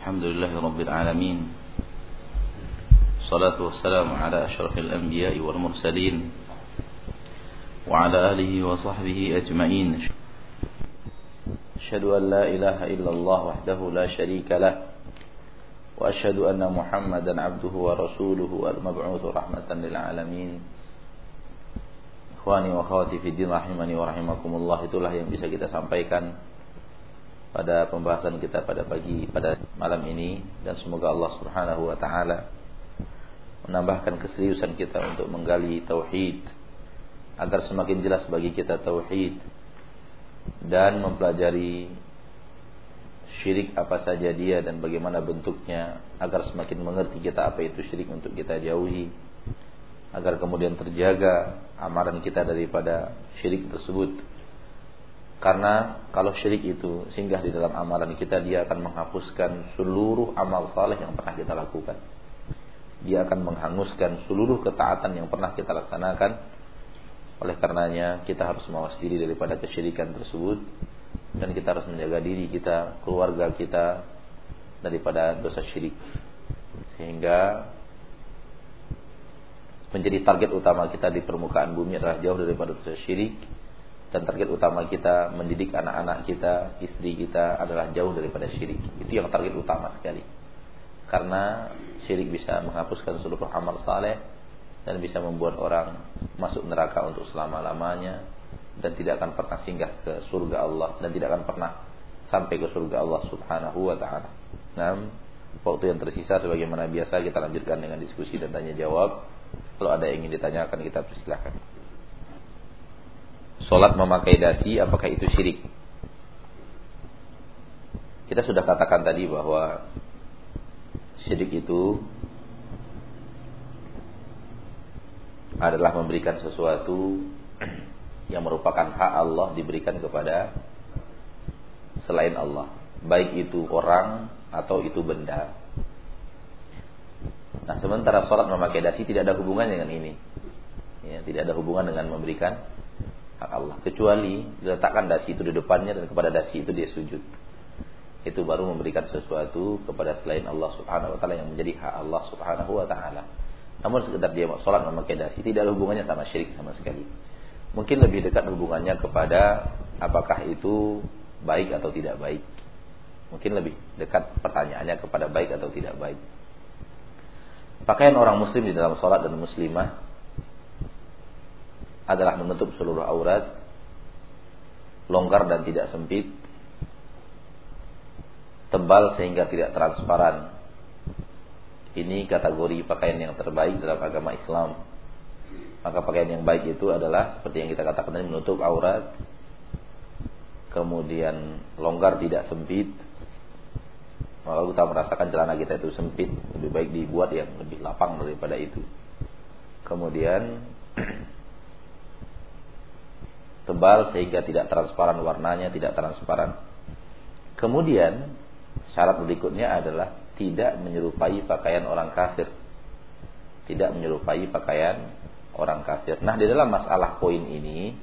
الحمد لله رب العالمين. الصلاة والسلام على أشرف الأنبياء والمرسلين وعلى آله وصحبه أجمعين. أشهد أن لا إله إلا الله وحده لا شريك له وأشهد أن محمدا عبده ورسوله المبعوث رحمة للعالمين. Ikhwani wa akhwati fi din rahimani wa rahimakumullah itulah yang bisa kita sampaikan. Pada pembahasan kita pada pagi pada malam ini dan semoga Allah Subhanahu wa taala menambahkan keseriusan kita untuk menggali tauhid agar semakin jelas bagi kita tauhid dan mempelajari syirik apa saja dia dan bagaimana bentuknya agar semakin mengerti kita apa itu syirik untuk kita jauhi agar kemudian terjaga amalan kita daripada syirik tersebut. Karena kalau syirik itu singgah di dalam amalan kita, dia akan menghapuskan seluruh amal saleh yang pernah kita lakukan. Dia akan menghanguskan seluruh ketaatan yang pernah kita laksanakan. Oleh karenanya kita harus mawas diri daripada kesyirikan tersebut dan kita harus menjaga diri kita, keluarga kita daripada dosa syirik. Sehingga menjadi target utama kita di permukaan bumi adalah jauh daripada dosa syirik dan target utama kita mendidik anak-anak kita, istri kita adalah jauh daripada syirik. Itu yang target utama sekali. Karena syirik bisa menghapuskan seluruh amal saleh dan bisa membuat orang masuk neraka untuk selama-lamanya dan tidak akan pernah singgah ke surga Allah dan tidak akan pernah sampai ke surga Allah Subhanahu wa taala. Nah, waktu yang tersisa sebagaimana biasa kita lanjutkan dengan diskusi dan tanya jawab. Kalau ada yang ingin ditanyakan kita persilahkan. Solat memakai dasi apakah itu syirik? Kita sudah katakan tadi bahwa syirik itu adalah memberikan sesuatu yang merupakan hak Allah diberikan kepada selain Allah, baik itu orang atau itu benda. Nah, sementara sholat memakai dasi tidak ada hubungannya dengan ini. Ya, tidak ada hubungan dengan memberikan hak Allah. Kecuali diletakkan dasi itu di depannya dan kepada dasi itu dia sujud. Itu baru memberikan sesuatu kepada selain Allah subhanahu wa ta'ala yang menjadi hak Allah subhanahu wa ta'ala. Namun sekedar dia sholat memakai dasi tidak ada hubungannya sama syirik sama sekali. Mungkin lebih dekat hubungannya kepada apakah itu baik atau tidak baik. Mungkin lebih dekat pertanyaannya kepada baik atau tidak baik. Pakaian orang muslim di dalam sholat dan muslimah adalah menutup seluruh aurat, longgar dan tidak sempit, tebal sehingga tidak transparan. Ini kategori pakaian yang terbaik dalam agama Islam. Maka pakaian yang baik itu adalah seperti yang kita katakan tadi menutup aurat, kemudian longgar tidak sempit, kalau kita merasakan celana kita itu sempit, lebih baik dibuat yang lebih lapang daripada itu. Kemudian tebal sehingga tidak transparan warnanya, tidak transparan. Kemudian syarat berikutnya adalah tidak menyerupai pakaian orang kafir. Tidak menyerupai pakaian orang kafir. Nah, di dalam masalah poin ini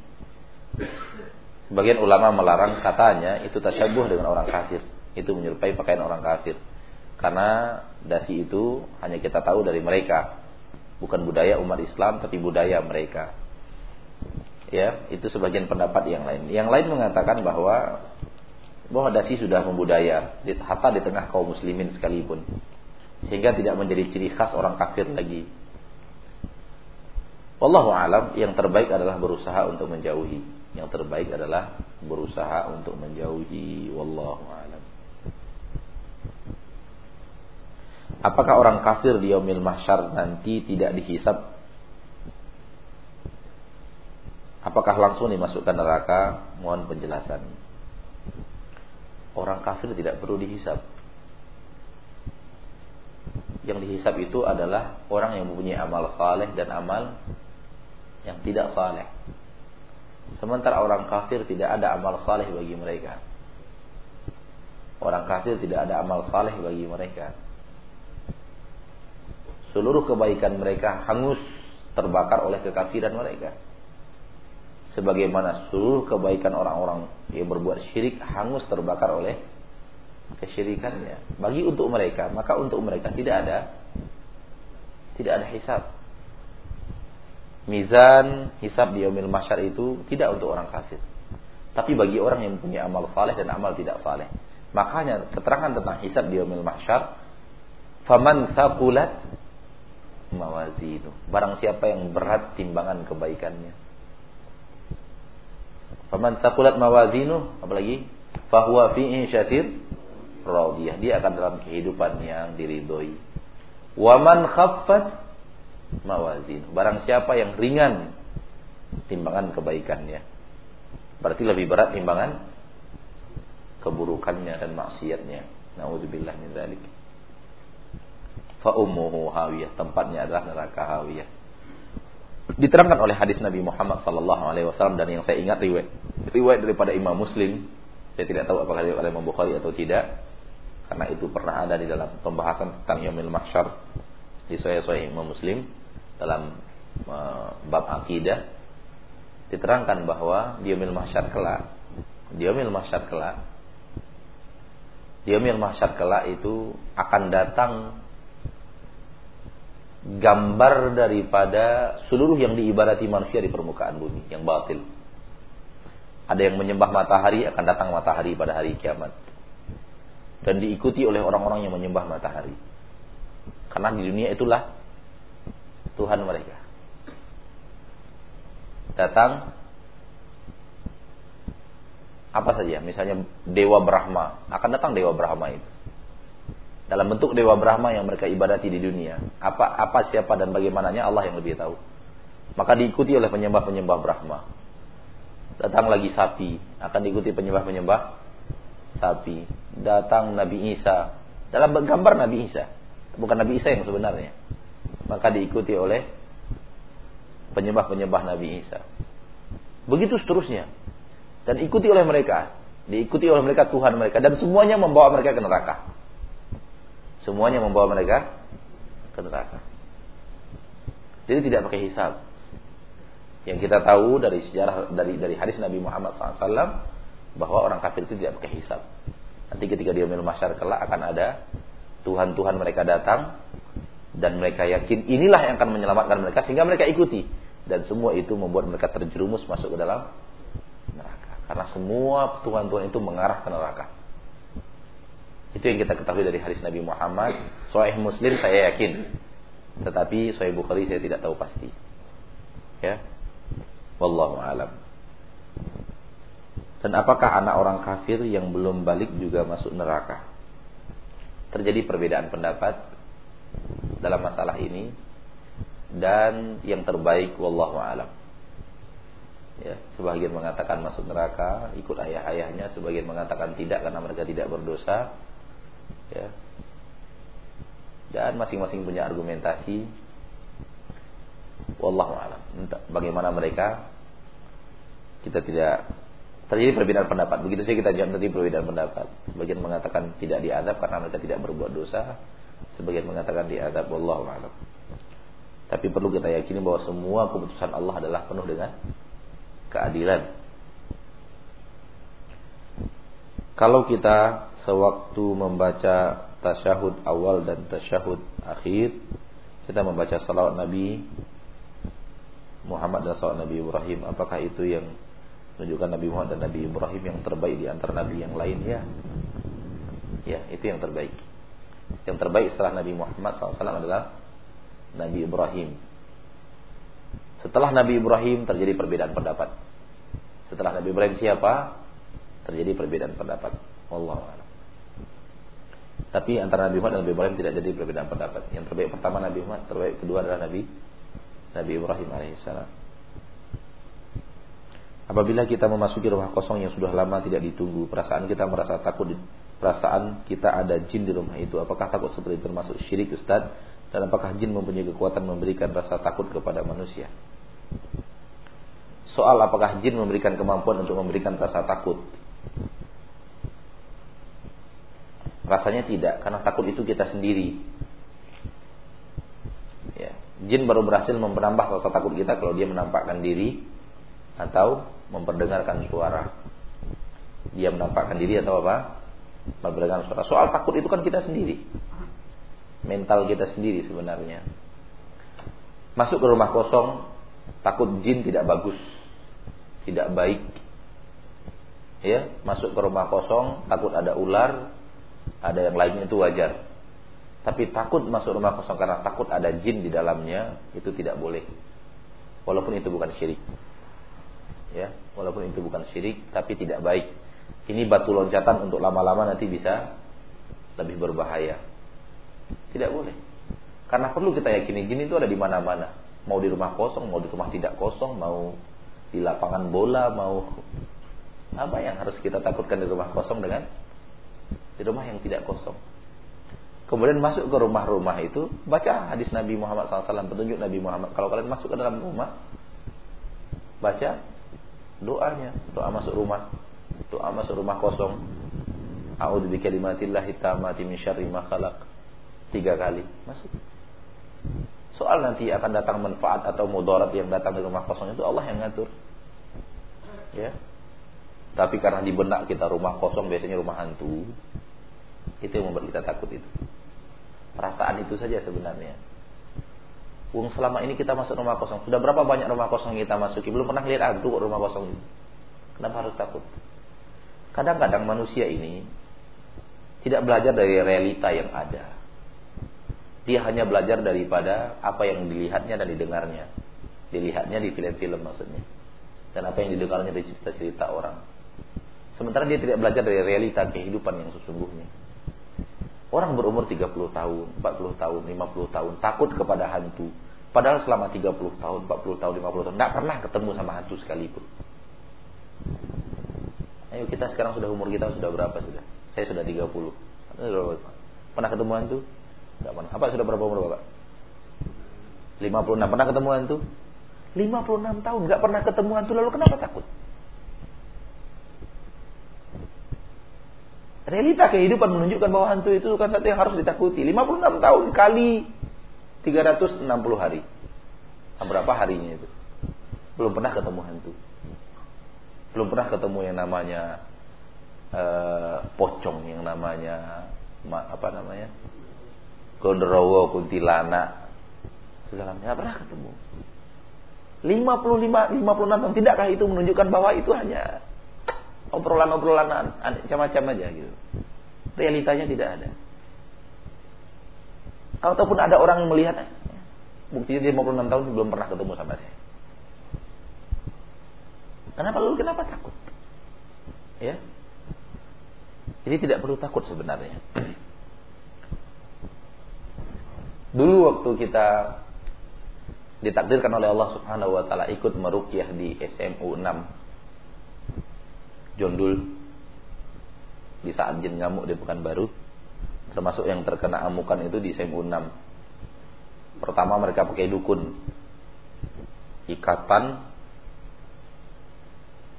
sebagian ulama melarang katanya itu tasyabuh dengan orang kafir itu menyerupai pakaian orang kafir. Karena dasi itu hanya kita tahu dari mereka. Bukan budaya umat Islam tapi budaya mereka. Ya, itu sebagian pendapat yang lain. Yang lain mengatakan bahwa bahwa dasi sudah membudaya hatta di tengah kaum muslimin sekalipun. Sehingga tidak menjadi ciri khas orang kafir lagi. Wallahu alam, yang terbaik adalah berusaha untuk menjauhi. Yang terbaik adalah berusaha untuk menjauhi. Wallahu alam. Apakah orang kafir di yaumil mahsyar nanti tidak dihisap? Apakah langsung dimasukkan neraka? Mohon penjelasan. Orang kafir tidak perlu dihisap. Yang dihisap itu adalah orang yang mempunyai amal saleh dan amal yang tidak saleh. Sementara orang kafir tidak ada amal saleh bagi mereka. Orang kafir tidak ada amal saleh bagi mereka seluruh kebaikan mereka hangus terbakar oleh kekafiran mereka. Sebagaimana seluruh kebaikan orang-orang yang berbuat syirik hangus terbakar oleh kesyirikannya. Bagi untuk mereka, maka untuk mereka tidak ada tidak ada hisab. Mizan hisab di yaumil mahsyar itu tidak untuk orang kafir. Tapi bagi orang yang punya amal saleh dan amal tidak saleh. Makanya keterangan tentang hisab di yaumil mahsyar, faman thaqulat mawazinu. Barang siapa yang berat timbangan kebaikannya. Faman thaqulat mawazinu, apalagi fahuwa fi insyatir radiyah. Dia akan dalam kehidupan yang diridhoi. Waman khaffat mawazin. Barang siapa yang ringan timbangan kebaikannya. Berarti lebih berat timbangan keburukannya dan maksiatnya. Nauzubillah min dzalik. Fa ummuhu hawiyah, tempatnya adalah neraka hawiyah. Diterangkan oleh hadis Nabi Muhammad sallallahu alaihi wasallam dan yang saya ingat riwayat riwayat daripada Imam Muslim. Saya tidak tahu apakah riwayat oleh Imam Bukhari atau tidak karena itu pernah ada di dalam pembahasan tentang Yaumil Mahsyar di Sahih Imam Muslim dalam uh, bab akidah diterangkan bahwa di Yaumil Mahsyar kelak di Yaumil Mahsyar kelak di Yaumil Mahsyar kelak itu akan datang gambar daripada seluruh yang diibadati manusia di permukaan bumi yang batil. Ada yang menyembah matahari akan datang matahari pada hari kiamat dan diikuti oleh orang-orang yang menyembah matahari. Karena di dunia itulah Tuhan mereka. Datang apa saja, misalnya Dewa Brahma, akan datang Dewa Brahma itu. Dalam bentuk Dewa Brahma yang mereka ibadati di dunia. Apa apa siapa dan bagaimananya Allah yang lebih tahu. Maka diikuti oleh penyembah-penyembah Brahma. Datang lagi sapi, akan diikuti penyembah-penyembah sapi. Datang Nabi Isa. Dalam gambar Nabi Isa. Bukan Nabi Isa yang sebenarnya. Maka diikuti oleh penyembah-penyembah Nabi Isa. Begitu seterusnya. Dan ikuti oleh mereka. Diikuti oleh mereka Tuhan mereka. Dan semuanya membawa mereka ke neraka semuanya membawa mereka ke neraka. Jadi tidak pakai hisab. Yang kita tahu dari sejarah dari dari hadis Nabi Muhammad SAW bahwa orang kafir itu tidak pakai hisab. Nanti ketika dia minum masyarakat akan ada Tuhan-Tuhan mereka datang dan mereka yakin inilah yang akan menyelamatkan mereka sehingga mereka ikuti. Dan semua itu membuat mereka terjerumus masuk ke dalam neraka. Karena semua Tuhan-Tuhan itu mengarah ke neraka itu yang kita ketahui dari hadis Nabi Muhammad. Sahih Muslim saya yakin. Tetapi Sahih Bukhari saya tidak tahu pasti. Ya. Wallahu alam. Dan apakah anak orang kafir yang belum balik juga masuk neraka? Terjadi perbedaan pendapat dalam masalah ini. Dan yang terbaik wallahu alam. Ya, sebagian mengatakan masuk neraka ikut ayah-ayahnya, sebagian mengatakan tidak karena mereka tidak berdosa. Ya. Dan masing-masing punya argumentasi. Wallahu alam. Bagaimana mereka kita tidak terjadi perbedaan pendapat. Begitu saja kita jawab terjadi perbedaan pendapat. Sebagian mengatakan tidak diadab karena mereka tidak berbuat dosa. Sebagian mengatakan diadab. Allah a'lam. Tapi perlu kita yakini bahwa semua keputusan Allah adalah penuh dengan keadilan. Kalau kita sewaktu membaca tasyahud awal dan tasyahud akhir, kita membaca salawat Nabi Muhammad dan salawat Nabi Ibrahim, apakah itu yang menunjukkan Nabi Muhammad dan Nabi Ibrahim yang terbaik di antara nabi yang lainnya. Ya, itu yang terbaik. Yang terbaik setelah Nabi Muhammad SAW adalah Nabi Ibrahim. Setelah Nabi Ibrahim terjadi perbedaan pendapat. Setelah Nabi Ibrahim siapa? Terjadi perbedaan pendapat. Allah Tapi antara Nabi Muhammad dan Nabi Ibrahim tidak jadi perbedaan pendapat. Yang terbaik pertama Nabi Muhammad, terbaik kedua adalah Nabi Nabi Ibrahim alaihissalam. Apabila kita memasuki rumah kosong yang sudah lama tidak ditunggu, perasaan kita merasa takut, perasaan kita ada jin di rumah itu. Apakah takut seperti termasuk syirik Ustaz? Dan apakah jin mempunyai kekuatan memberikan rasa takut kepada manusia? Soal apakah jin memberikan kemampuan untuk memberikan rasa takut? Rasanya tidak, karena takut itu kita sendiri. Ya. Jin baru berhasil menambah rasa takut kita kalau dia menampakkan diri atau memperdengarkan suara. Dia menampakkan diri atau apa? Berbarengan suara. Soal takut itu kan kita sendiri. Mental kita sendiri sebenarnya. Masuk ke rumah kosong, takut jin tidak bagus, tidak baik. Ya, masuk ke rumah kosong, takut ada ular, ada yang lainnya itu wajar. Tapi takut masuk rumah kosong karena takut ada jin di dalamnya, itu tidak boleh. Walaupun itu bukan syirik. Ya, walaupun itu bukan syirik, tapi tidak baik. Ini batu loncatan untuk lama-lama nanti bisa lebih berbahaya. Tidak boleh. Karena perlu kita yakini jin itu ada di mana-mana. Mau di rumah kosong, mau di rumah tidak kosong, mau di lapangan bola, mau apa yang harus kita takutkan di rumah kosong dengan di rumah yang tidak kosong. Kemudian masuk ke rumah-rumah itu, baca hadis Nabi Muhammad SAW, petunjuk Nabi Muhammad. Kalau kalian masuk ke dalam rumah, baca doanya, doa masuk rumah, doa masuk rumah kosong. A'udzu bikalimatillahi tammati min syarri ma khalaq. Tiga kali masuk. Soal nanti akan datang manfaat atau mudarat yang datang di rumah kosong itu Allah yang ngatur. Ya. Tapi karena di benak kita rumah kosong biasanya rumah hantu. Itu yang membuat kita takut itu. Perasaan itu saja sebenarnya. Wong selama ini kita masuk rumah kosong. Sudah berapa banyak rumah kosong kita masuki? Belum pernah lihat hantu rumah kosong ini. Kenapa harus takut? Kadang-kadang manusia ini tidak belajar dari realita yang ada. Dia hanya belajar daripada apa yang dilihatnya dan didengarnya. Dilihatnya di film-film maksudnya. Dan apa yang didengarnya dari cerita-cerita orang. Sementara dia tidak belajar dari realita kehidupan yang sesungguhnya. Orang berumur 30 tahun, 40 tahun, 50 tahun takut kepada hantu. Padahal selama 30 tahun, 40 tahun, 50 tahun tidak pernah ketemu sama hantu sekalipun. Ayo kita sekarang sudah umur kita sudah berapa sudah? Saya sudah 30. Pernah ketemu hantu? Enggak pernah. Apa sudah berapa umur Bapak? 56. Pernah ketemu hantu? 56 tahun enggak pernah ketemu hantu lalu kenapa takut? Realita kehidupan menunjukkan bahwa hantu itu bukan satu yang harus ditakuti. 56 tahun kali 360 hari. Nah, berapa harinya itu? Belum pernah ketemu hantu. Belum pernah ketemu yang namanya uh, pocong, yang namanya apa namanya? Gondrowo, kuntilanak, segala macam. pernah ketemu. 55, 56 tahun. Tidakkah itu menunjukkan bahwa itu hanya obrolan-obrolan macam-macam aja gitu. Realitanya tidak ada. Ataupun ada orang yang melihat, buktinya dia 56 tahun belum pernah ketemu sama saya. Kenapa lalu kenapa takut? Ya. Jadi tidak perlu takut sebenarnya. Dulu waktu kita ditakdirkan oleh Allah Subhanahu wa taala ikut merukyah di SMU 6 Jondul. Di saat jin ngamuk di Pekanbaru termasuk yang terkena amukan itu di SMU 6 pertama mereka pakai dukun. Ikatan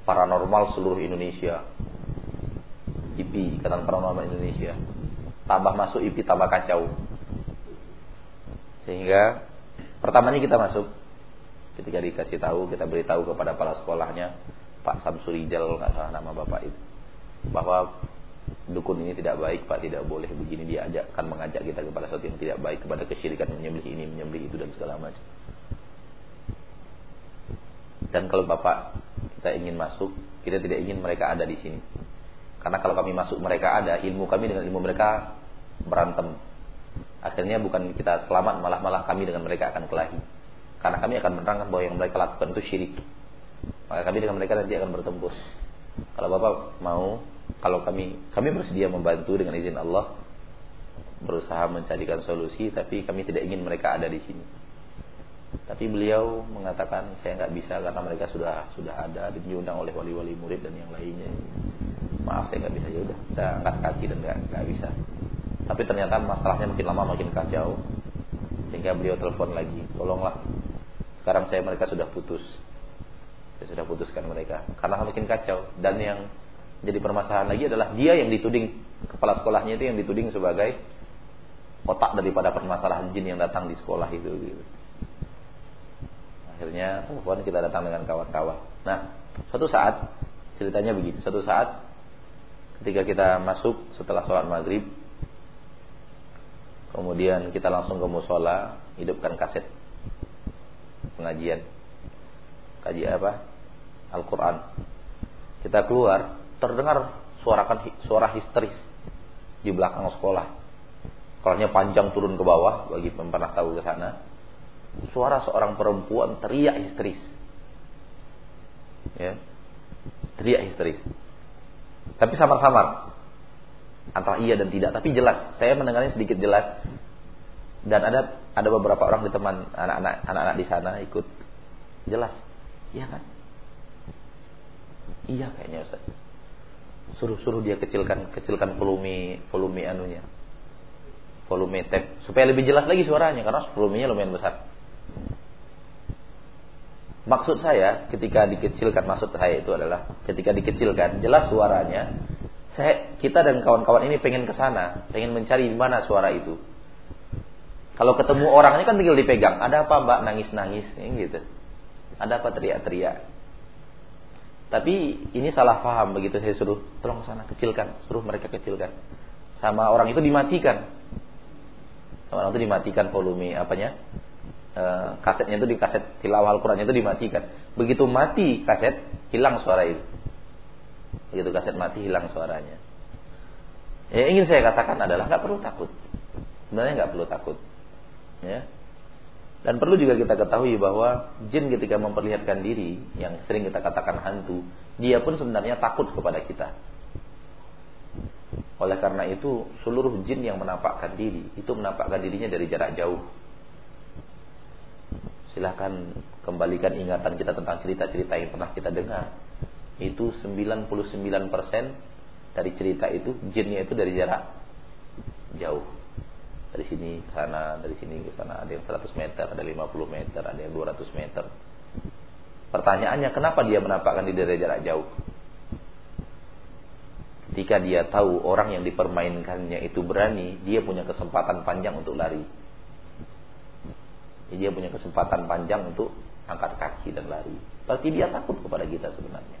paranormal seluruh Indonesia. IP ikatan paranormal Indonesia. Tambah masuk IP tambah kacau. Sehingga pertamanya kita masuk. Ketika dikasih tahu kita beritahu kepada kepala sekolahnya Pak Samsurijal nggak salah nama bapak itu. Bahwa dukun ini tidak baik Pak tidak boleh begini. Dia akan mengajak kita kepada sesuatu yang tidak baik kepada kesyirikan menyembelih ini menyembelih itu dan segala macam. Dan kalau bapak kita ingin masuk kita tidak ingin mereka ada di sini. Karena kalau kami masuk mereka ada ilmu kami dengan ilmu mereka berantem. Akhirnya bukan kita selamat malah malah kami dengan mereka akan kelahi. Karena kami akan menerangkan bahwa yang mereka lakukan itu syirik. Maka kami dengan mereka nanti akan bertempur. Kalau Bapak mau, kalau kami kami bersedia membantu dengan izin Allah berusaha mencarikan solusi, tapi kami tidak ingin mereka ada di sini. Tapi beliau mengatakan saya nggak bisa karena mereka sudah sudah ada diundang oleh wali-wali murid dan yang lainnya. Maaf saya nggak bisa ya udah kita angkat kaki dan nggak nggak bisa. Tapi ternyata masalahnya makin lama makin kacau. Sehingga beliau telepon lagi, tolonglah. Sekarang saya mereka sudah putus. Sudah putuskan mereka. Karena makin kacau. Dan yang jadi permasalahan lagi adalah dia yang dituding. Kepala sekolahnya itu yang dituding sebagai otak daripada permasalahan jin yang datang di sekolah itu gitu. Akhirnya telepon kita datang dengan kawan-kawan. Nah, suatu saat ceritanya begini, suatu saat ketika kita masuk setelah sholat maghrib kemudian kita langsung ke musola hidupkan kaset. Pengajian. Kaji apa Al-Quran. Kita keluar terdengar suarakan suara histeris di belakang sekolah. Kalaunya panjang turun ke bawah bagi yang pernah tahu ke sana. Suara seorang perempuan teriak histeris. Ya. Teriak histeris. Tapi samar-samar. Antara iya dan tidak, tapi jelas. Saya mendengarnya sedikit jelas. Dan ada ada beberapa orang di teman anak-anak anak-anak di sana ikut. Jelas. Iya kan? Iya kayaknya Ustaz. Suruh-suruh dia kecilkan kecilkan volume volume anunya. Volume tape supaya lebih jelas lagi suaranya karena volumenya lumayan besar. Maksud saya ketika dikecilkan maksud saya itu adalah ketika dikecilkan jelas suaranya. Saya kita dan kawan-kawan ini pengen ke sana, pengen mencari di mana suara itu. Kalau ketemu orangnya kan tinggal dipegang. Ada apa mbak nangis-nangis gitu. Ada apa teriak-teriak. Tapi ini salah paham begitu saya suruh tolong sana kecilkan, suruh mereka kecilkan. Sama orang itu dimatikan. Sama orang itu dimatikan volume apanya? Eh, kasetnya itu di kaset tilawah Al-Qur'annya itu dimatikan. Begitu mati kaset, hilang suara itu. Begitu kaset mati hilang suaranya. Ya ingin saya katakan adalah nggak perlu takut. Sebenarnya nggak perlu takut. Ya. Dan perlu juga kita ketahui bahwa jin ketika memperlihatkan diri yang sering kita katakan hantu, dia pun sebenarnya takut kepada kita. Oleh karena itu, seluruh jin yang menampakkan diri itu menampakkan dirinya dari jarak jauh silahkan kembalikan ingatan kita tentang cerita-cerita yang pernah kita dengar. Itu 99% dari cerita itu jinnya itu dari jarak jauh. Dari sini ke sana, dari sini ke sana, ada yang 100 meter, ada 50 meter, ada yang 200 meter. Pertanyaannya kenapa dia menampakkan di dari jarak jauh? Ketika dia tahu orang yang dipermainkannya itu berani, dia punya kesempatan panjang untuk lari. Dia punya kesempatan panjang untuk angkat kaki dan lari. Berarti dia takut kepada kita sebenarnya.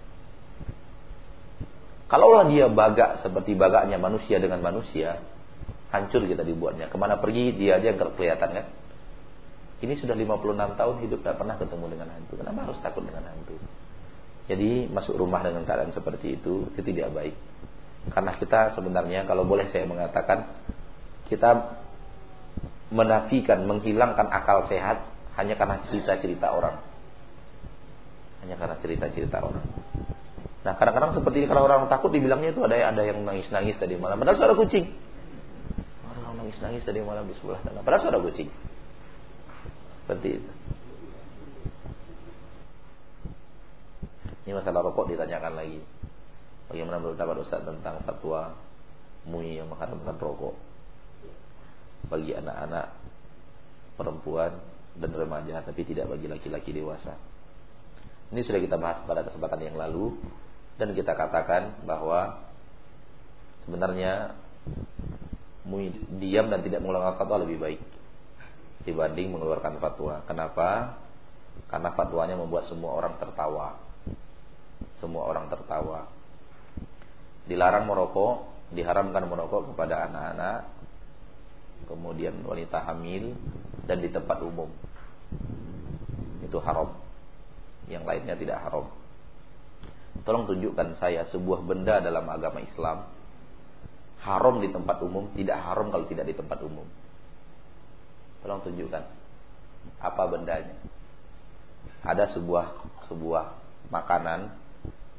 Kalaulah dia bagak seperti bagaknya manusia dengan manusia, hancur kita dibuatnya. Ke mana pergi dia aja yang kelihatan kan. Ini sudah 56 tahun hidup tidak pernah ketemu dengan hantu. Kenapa harus takut dengan hantu? Jadi masuk rumah dengan keadaan seperti itu itu tidak baik. Karena kita sebenarnya kalau boleh saya mengatakan kita menafikan, menghilangkan akal sehat hanya karena cerita-cerita orang. Hanya karena cerita-cerita orang. Nah, kadang-kadang seperti ini kalau orang takut dibilangnya itu ada ada yang nangis-nangis tadi malam. Padahal suara kucing. Nangis-nangis tadi malam di sebelah sana. Padahal suara kucing. Seperti itu. Ini masalah rokok ditanyakan lagi. Bagaimana pendapat Ustaz tentang fatwa MUI yang mengharamkan rokok? bagi anak-anak perempuan dan remaja tapi tidak bagi laki-laki dewasa. Ini sudah kita bahas pada kesempatan yang lalu dan kita katakan bahwa sebenarnya diam dan tidak mengeluarkan fatwa lebih baik dibanding mengeluarkan fatwa. Kenapa? Karena fatwanya membuat semua orang tertawa. Semua orang tertawa. Dilarang merokok, diharamkan merokok kepada anak-anak kemudian wanita hamil dan di tempat umum. Itu haram. Yang lainnya tidak haram. Tolong tunjukkan saya sebuah benda dalam agama Islam haram di tempat umum, tidak haram kalau tidak di tempat umum. Tolong tunjukkan apa bendanya. Ada sebuah sebuah makanan,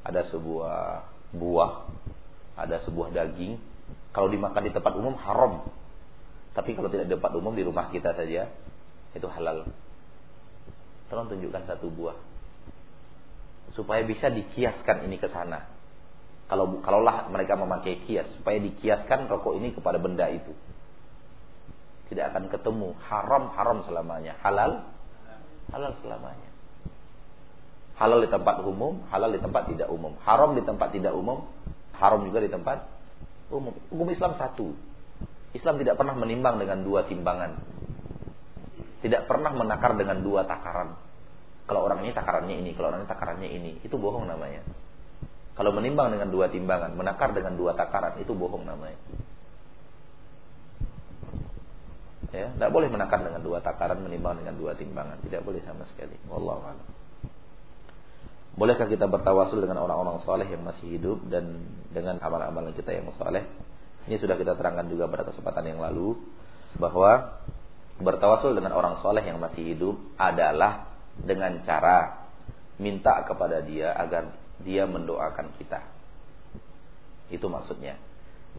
ada sebuah buah, ada sebuah daging. Kalau dimakan di tempat umum haram, tapi kalau tidak di tempat umum di rumah kita saja itu halal. Tolong tunjukkan satu buah supaya bisa dikiaskan ini ke sana. Kalau kalaulah mereka memakai kias supaya dikiaskan rokok ini kepada benda itu. Tidak akan ketemu haram haram selamanya, halal halal selamanya. Halal di tempat umum, halal di tempat tidak umum. Haram di tempat tidak umum, haram juga di tempat umum. Hukum Islam satu. Islam tidak pernah menimbang dengan dua timbangan. Tidak pernah menakar dengan dua takaran. Kalau orang ini takarannya ini, kalau orang ini takarannya ini. Itu bohong namanya. Kalau menimbang dengan dua timbangan, menakar dengan dua takaran, itu bohong namanya. Ya, tidak boleh menakar dengan dua takaran, menimbang dengan dua timbangan. Tidak boleh sama sekali. Wallahu a'lam. Bolehkah kita bertawasul dengan orang-orang soleh yang masih hidup dan dengan amal-amal kita yang soleh? Ini sudah kita terangkan juga pada kesempatan yang lalu bahwa bertawasul dengan orang soleh yang masih hidup adalah dengan cara minta kepada dia agar dia mendoakan kita. Itu maksudnya.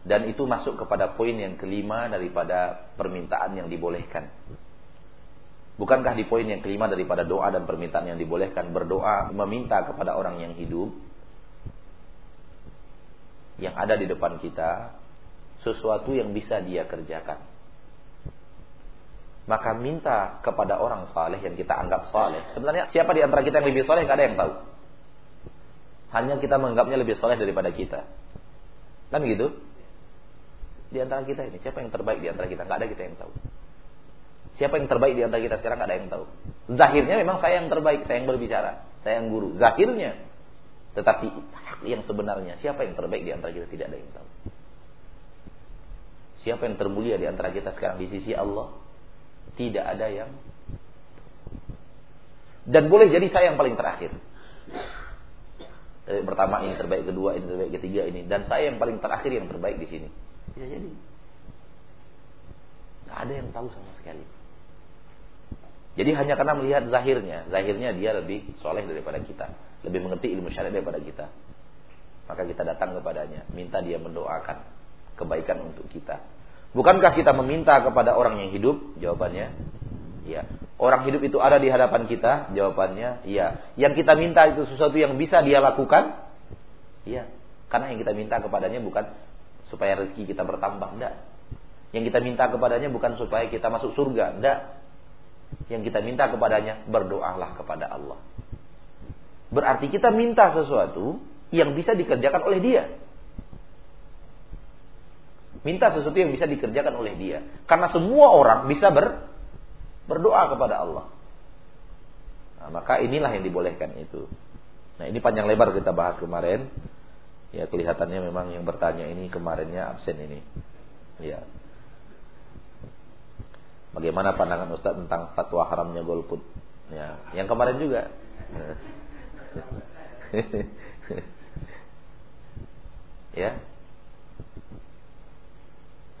Dan itu masuk kepada poin yang kelima daripada permintaan yang dibolehkan. Bukankah di poin yang kelima daripada doa dan permintaan yang dibolehkan berdoa meminta kepada orang yang hidup yang ada di depan kita sesuatu yang bisa dia kerjakan. Maka minta kepada orang saleh yang kita anggap saleh. Sebenarnya siapa di antara kita yang lebih saleh? Gak ada yang tahu. Hanya kita menganggapnya lebih saleh daripada kita. Kan gitu? Di antara kita ini siapa yang terbaik di antara kita? Gak ada kita yang tahu. Siapa yang terbaik di antara kita sekarang gak ada yang tahu. Zahirnya memang saya yang terbaik, saya yang berbicara, saya yang guru. Zahirnya. Tetapi yang sebenarnya siapa yang terbaik di antara kita tidak ada yang tahu. Siapa yang termulia di antara kita sekarang di sisi Allah? Tidak ada yang dan boleh jadi saya yang paling terakhir. Dari pertama ini terbaik, kedua ini terbaik, ketiga ini dan saya yang paling terakhir yang terbaik di sini. Bisa jadi. Tidak ada yang tahu sama sekali. Jadi hanya karena melihat zahirnya, zahirnya dia lebih soleh daripada kita, lebih mengerti ilmu syariat daripada kita. Maka kita datang kepadanya, minta dia mendoakan kebaikan untuk kita. Bukankah kita meminta kepada orang yang hidup? Jawabannya, ya. Orang hidup itu ada di hadapan kita? Jawabannya, iya. Yang kita minta itu sesuatu yang bisa dia lakukan? Iya. Karena yang kita minta kepadanya bukan supaya rezeki kita bertambah, enggak. Yang kita minta kepadanya bukan supaya kita masuk surga, enggak. Yang kita minta kepadanya, berdoalah kepada Allah. Berarti kita minta sesuatu yang bisa dikerjakan oleh dia. Minta sesuatu yang bisa dikerjakan oleh dia. Karena semua orang bisa ber, berdoa kepada Allah. Nah, maka inilah yang dibolehkan itu. Nah ini panjang lebar kita bahas kemarin. Ya kelihatannya memang yang bertanya ini kemarinnya absen ini. Ya. Bagaimana pandangan Ustaz tentang fatwa haramnya golput? Ya, yang kemarin juga. ya,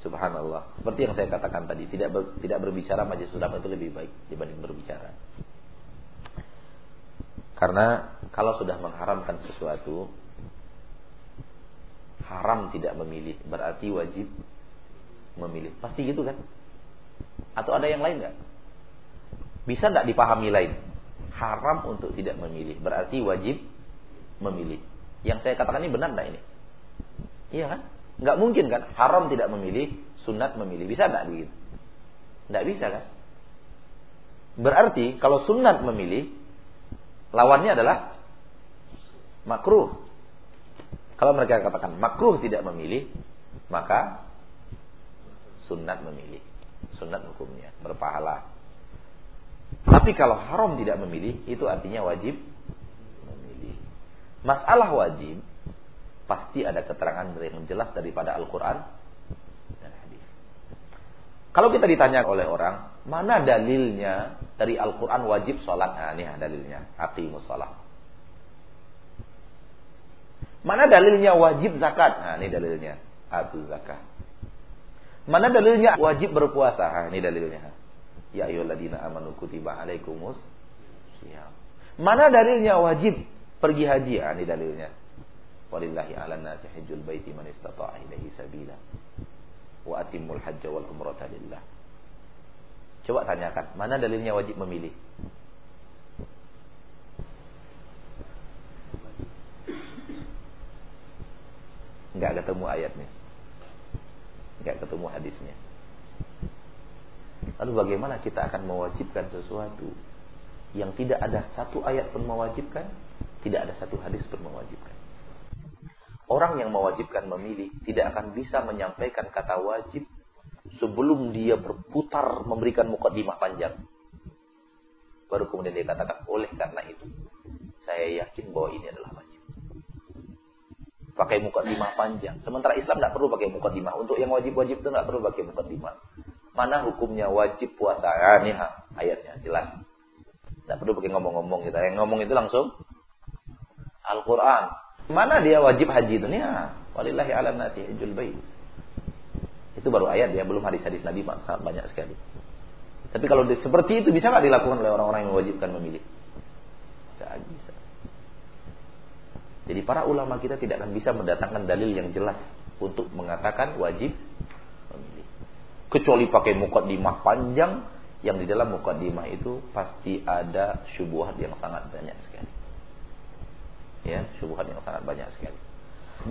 Subhanallah. Seperti yang saya katakan tadi, tidak ber, tidak berbicara majelis ulama itu lebih baik dibanding berbicara. Karena kalau sudah mengharamkan sesuatu, haram tidak memilih, berarti wajib memilih. Pasti gitu kan? Atau ada yang lain nggak? Bisa nggak dipahami lain? Haram untuk tidak memilih, berarti wajib memilih. Yang saya katakan ini benar nggak ini? Iya kan? Nggak mungkin kan? Haram tidak memilih, sunat memilih. Bisa nggak begitu? Nggak bisa kan? Berarti kalau sunat memilih, lawannya adalah makruh. Kalau mereka katakan makruh tidak memilih, maka sunat memilih. Sunat hukumnya, berpahala. Tapi kalau haram tidak memilih, itu artinya wajib memilih. Masalah wajib pasti ada keterangan yang jelas daripada Al-Quran dan hadis. Kalau kita ditanya oleh orang, mana dalilnya dari Al-Quran wajib sholat? Nah, ini dalilnya. Aqimus sholat. Mana dalilnya wajib zakat? Nah, ini dalilnya. Atu zakat. Mana dalilnya wajib berpuasa? Nah, ini dalilnya. Ya ayyuhalladzina amanu kutiba alaikumus Mana dalilnya wajib pergi haji? Nah, ini dalilnya. Walillahi 'alan nasi hajjul baiti man istata'a ilaihi sabila. Wa atimul hajja wal umrata lillah. Coba tanyakan, mana dalilnya wajib memilih? Enggak ketemu ayatnya. Enggak ketemu hadisnya. Lalu bagaimana kita akan mewajibkan sesuatu yang tidak ada satu ayat pun mewajibkan, tidak ada satu hadis pun mewajibkan orang yang mewajibkan memilih tidak akan bisa menyampaikan kata wajib sebelum dia berputar memberikan mukadimah panjang. Baru kemudian dia katakan oleh karena itu saya yakin bahwa ini adalah wajib. pakai mukadimah panjang. Sementara Islam tidak perlu pakai mukadimah. Untuk yang wajib-wajib itu tidak perlu pakai mukadimah. Mana hukumnya wajib puasa? Ah, ini ayatnya jelas. Tidak perlu pakai ngomong-ngomong kita. Yang ngomong itu langsung Al-Quran. Mana dia wajib haji? Ya, walillahi alam nasi hajjul bait. Itu baru ayat ya, belum hadis-hadis Nabi banyak sekali. Tapi kalau seperti itu bisa nggak dilakukan oleh orang-orang yang mewajibkan memilih? Tidak bisa. Jadi para ulama kita tidak akan bisa mendatangkan dalil yang jelas untuk mengatakan wajib memilih. Kecuali pakai mukaddimah panjang yang di dalam mukaddimah itu pasti ada syubhat yang sangat banyak sekali. Ya, syubhat yang sangat banyak sekali.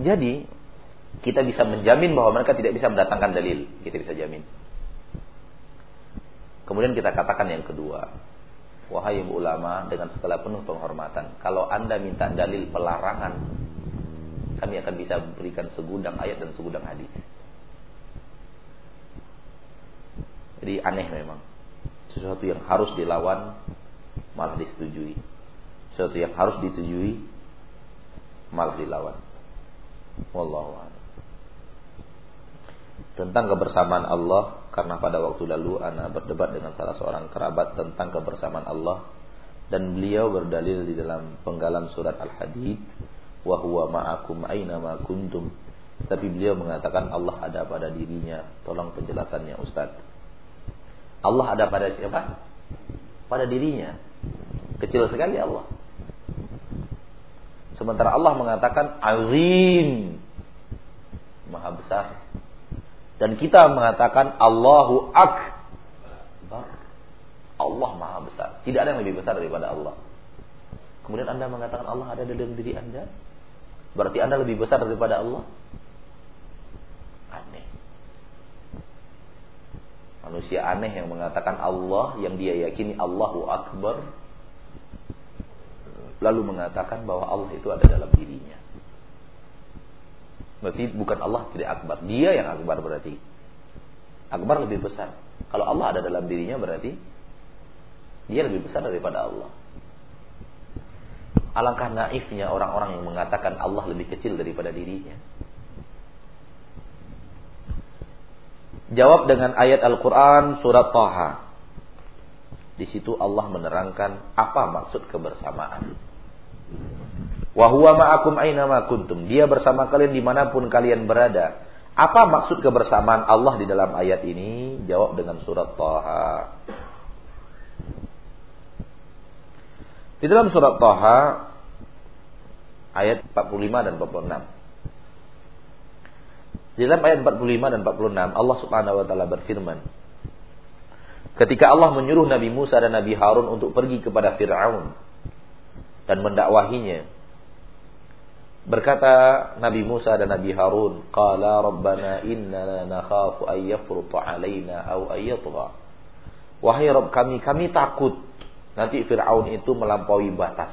Jadi kita bisa menjamin bahwa mereka tidak bisa mendatangkan dalil. Kita bisa jamin. Kemudian kita katakan yang kedua, Wahai ulama dengan segala penuh penghormatan Kalau anda minta dalil pelarangan Kami akan bisa berikan segudang ayat dan segudang hadis Jadi aneh memang Sesuatu yang harus dilawan Malah disetujui Sesuatu yang harus disetujui Malah dilawan. Wallahu Tentang kebersamaan Allah karena pada waktu lalu anak berdebat dengan salah seorang kerabat tentang kebersamaan Allah dan beliau berdalil di dalam penggalan surat Al-Hadid wa huwa ma'akum aina kuntum. Tapi beliau mengatakan Allah ada pada dirinya. Tolong penjelasannya Ustaz. Allah ada pada siapa? Pada dirinya. Kecil sekali Allah sementara Allah mengatakan azim maha besar dan kita mengatakan Allahu Akbar. Allah Maha Besar. Tidak ada yang lebih besar daripada Allah. Kemudian Anda mengatakan Allah ada dalam diri Anda. Berarti Anda lebih besar daripada Allah. Aneh. Manusia aneh yang mengatakan Allah yang dia yakini Allahu Akbar. Lalu mengatakan bahwa Allah itu ada dalam dirinya. Berarti bukan Allah tidak akbar. Dia yang akbar berarti. Akbar lebih besar. Kalau Allah ada dalam dirinya berarti dia lebih besar daripada Allah. Alangkah naifnya orang-orang yang mengatakan Allah lebih kecil daripada dirinya. Jawab dengan ayat Al-Quran surat Taha. Di situ Allah menerangkan apa maksud kebersamaan. Wahwa ma'akum aina kuntum. Dia bersama kalian di mana pun kalian berada. Apa maksud kebersamaan Allah di dalam ayat ini? Jawab dengan surat Taha. Di dalam surat Taha ayat 45 dan 46. Di dalam ayat 45 dan 46 Allah Subhanahu wa taala berfirman Ketika Allah menyuruh Nabi Musa dan Nabi Harun untuk pergi kepada Firaun dan mendakwahinya Berkata Nabi Musa dan Nabi Harun, "Qala Rabbana inna nakhafu an yafruta 'alaina aw ay Wahai Rabb kami, kami takut nanti Firaun itu melampaui batas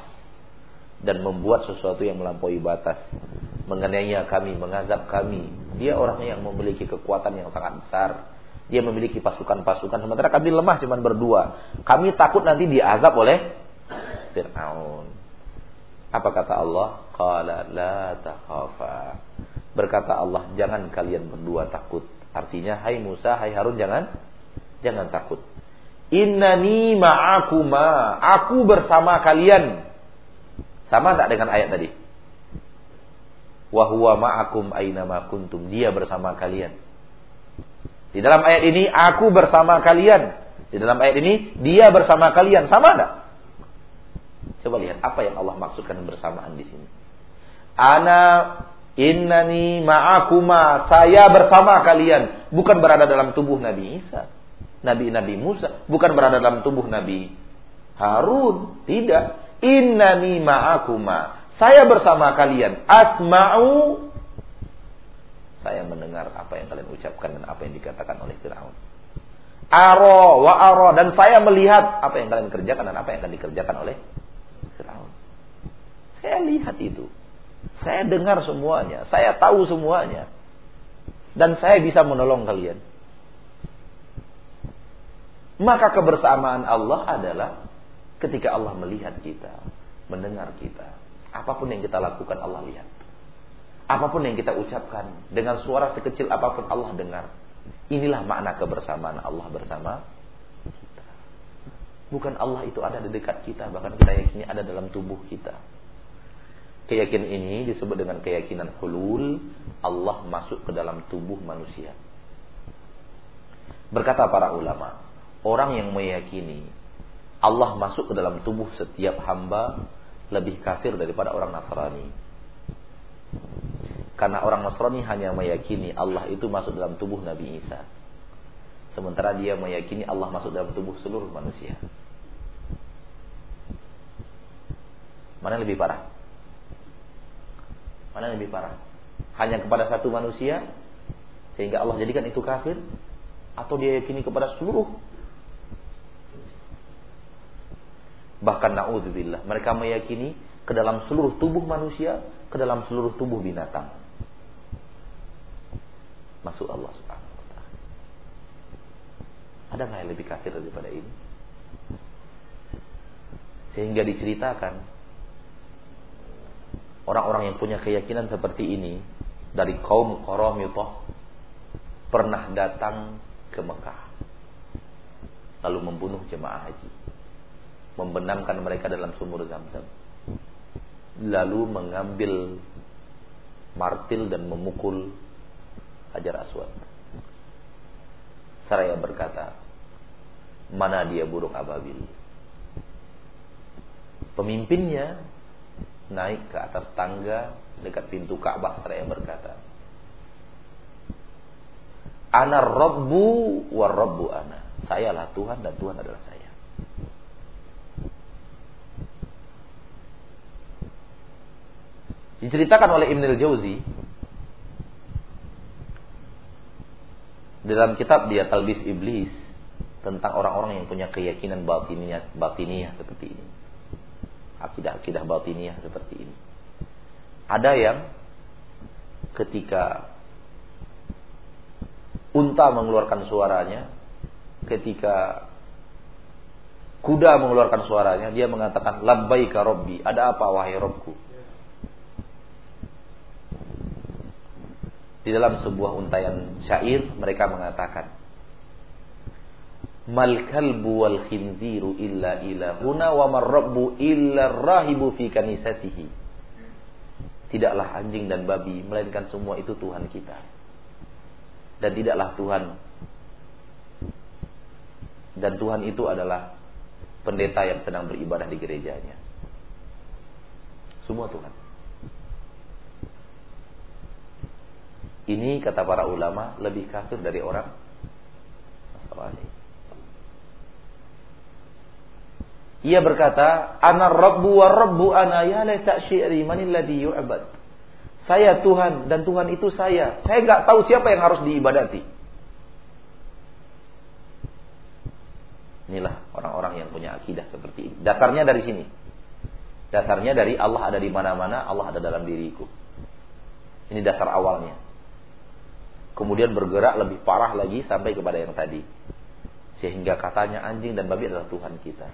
dan membuat sesuatu yang melampaui batas, menganiaya kami, mengazab kami. Dia orang yang memiliki kekuatan yang sangat besar. Dia memiliki pasukan-pasukan sementara kami lemah cuma berdua. Kami takut nanti diazab oleh Firaun. Apa kata Allah? Qala la takhafa. Berkata Allah, jangan kalian berdua takut. Artinya, hai Musa, hai Harun, jangan jangan takut. Innani ma'akuma. Aku bersama kalian. Sama tak dengan ayat tadi? Wahuwa ma'akum aina kuntum. Dia bersama kalian. Di dalam ayat ini, aku bersama kalian. Di dalam ayat ini, dia bersama kalian. Sama tak? Coba lihat apa yang Allah maksudkan bersamaan di sini. Ana innani ma'akuma, saya bersama kalian, bukan berada dalam tubuh Nabi Isa. Nabi-nabi Musa bukan berada dalam tubuh Nabi Harun, tidak. Innani ma'akuma. Saya bersama kalian. Asma'u saya mendengar apa yang kalian ucapkan dan apa yang dikatakan oleh Firaun. Aro wa aro dan saya melihat apa yang kalian kerjakan dan apa yang akan dikerjakan oleh. Saya lihat itu. Saya dengar semuanya, saya tahu semuanya. Dan saya bisa menolong kalian. Maka kebersamaan Allah adalah ketika Allah melihat kita, mendengar kita. Apa pun yang kita lakukan Allah lihat. Apa pun yang kita ucapkan dengan suara sekecil apa pun Allah dengar. Inilah makna kebersamaan Allah bersama kita. Bukan Allah itu ada di dekat kita, bahkan kita yakini ada dalam tubuh kita. Keyakinan ini disebut dengan keyakinan hulul, Allah masuk ke dalam tubuh manusia. Berkata para ulama, orang yang meyakini Allah masuk ke dalam tubuh setiap hamba lebih kafir daripada orang Nasrani. Karena orang Nasrani hanya meyakini Allah itu masuk dalam tubuh Nabi Isa. Sementara dia meyakini Allah masuk dalam tubuh seluruh manusia. Mana lebih parah? Mana yang lebih parah? Hanya kepada satu manusia sehingga Allah jadikan itu kafir atau dia yakini kepada seluruh Bahkan naudzubillah, mereka meyakini ke dalam seluruh tubuh manusia, ke dalam seluruh tubuh binatang masuk Allah Subhanahu wa taala. Ada nggak yang lebih kafir daripada ini? Sehingga diceritakan orang-orang yang punya keyakinan seperti ini dari kaum Qaramithah pernah datang ke Mekah lalu membunuh jemaah haji membenamkan mereka dalam sumur zam-zam lalu mengambil martil dan memukul Hajar Aswad. Saraya berkata, mana dia burung ababil? Pemimpinnya naik ke atas tangga dekat pintu Ka'bah Saraya berkata, Ana Rabbu wa Rabbu ana. Sayalah Tuhan dan Tuhan adalah saya. Diceritakan oleh Ibn al-Jauzi dalam kitab dia Talbis Iblis tentang orang-orang yang punya keyakinan batiniah batiniah seperti ini. Akidah-akidah batiniah seperti ini. Ada yang ketika unta mengeluarkan suaranya, ketika kuda mengeluarkan suaranya, dia mengatakan labbaika rabbi, ada apa wahai Rabbku? Di dalam sebuah untayan syair mereka mengatakan Mal kalbu wal khinziru illa ilahuna wa marrabbu illa rahibu fi kanisatihi. Tidaklah anjing dan babi melainkan semua itu Tuhan kita. Dan tidaklah Tuhan dan Tuhan itu adalah pendeta yang sedang beribadah di gerejanya. Semua Tuhan. Ini kata para ulama lebih kafir dari orang Nasrani. Ia berkata, "Ana Rabbu wa Rabbu ana ya la ta'syiri man alladhi yu'bad." Saya Tuhan dan Tuhan itu saya. Saya nggak tahu siapa yang harus diibadati. Inilah orang-orang yang punya akidah seperti ini. Dasarnya dari sini. Dasarnya dari Allah ada di mana-mana, Allah ada dalam diriku. Ini dasar awalnya kemudian bergerak lebih parah lagi sampai kepada yang tadi. Sehingga katanya anjing dan babi adalah Tuhan kita.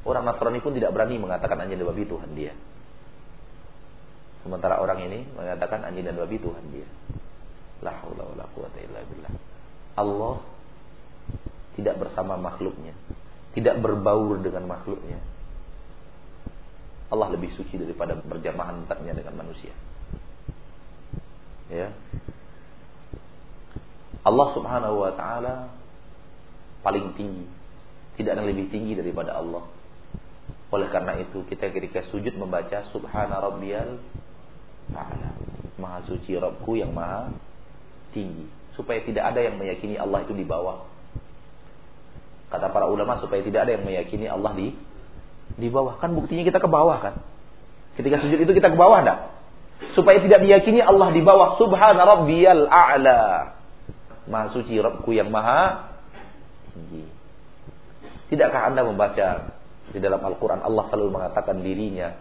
Orang Nasrani pun tidak berani mengatakan anjing dan babi Tuhan dia. Sementara orang ini mengatakan anjing dan babi Tuhan dia. La haula wala quwata illa billah. Allah tidak bersama makhluknya, tidak berbaur dengan makhluknya. Allah lebih suci daripada berjamaah dengan manusia. Ya. Allah Subhanahu wa taala paling tinggi. Tidak ada yang lebih tinggi daripada Allah. Oleh karena itu kita ketika sujud membaca Subhana rabbiyal a'la. Maha suci Rabbku yang maha tinggi. Supaya tidak ada yang meyakini Allah itu di bawah. Kata para ulama supaya tidak ada yang meyakini Allah di di bawah. Kan buktinya kita ke bawah kan. Ketika sujud itu kita ke bawah enggak? Supaya tidak diyakini Allah di bawah. Subhana rabbiyal a'la. Maha suci Rabbku yang maha tinggi. Tidakkah Anda membaca di dalam Al-Quran Allah selalu mengatakan dirinya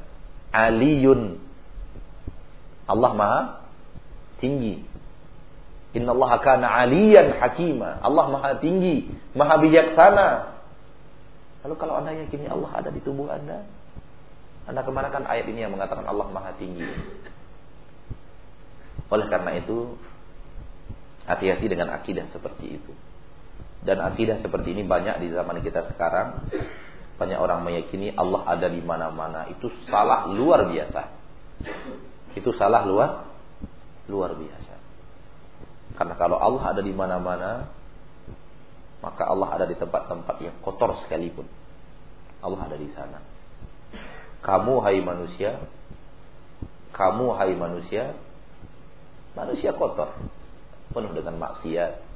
Aliyun. Allah maha tinggi. Inna Allah kana aliyan hakima. Allah maha tinggi, maha bijaksana. Lalu kalau Anda yakini Allah ada di tubuh Anda, Anda ke mana kan ayat ini yang mengatakan Allah maha tinggi. Oleh karena itu hati-hati dengan akidah seperti itu. Dan akidah seperti ini banyak di zaman kita sekarang. Banyak orang meyakini Allah ada di mana-mana. Itu salah luar biasa. Itu salah luar luar biasa. Karena kalau Allah ada di mana-mana, maka Allah ada di tempat-tempat yang kotor sekalipun. Allah ada di sana. Kamu hai manusia, kamu hai manusia, manusia kotor, penuh dengan maksiat.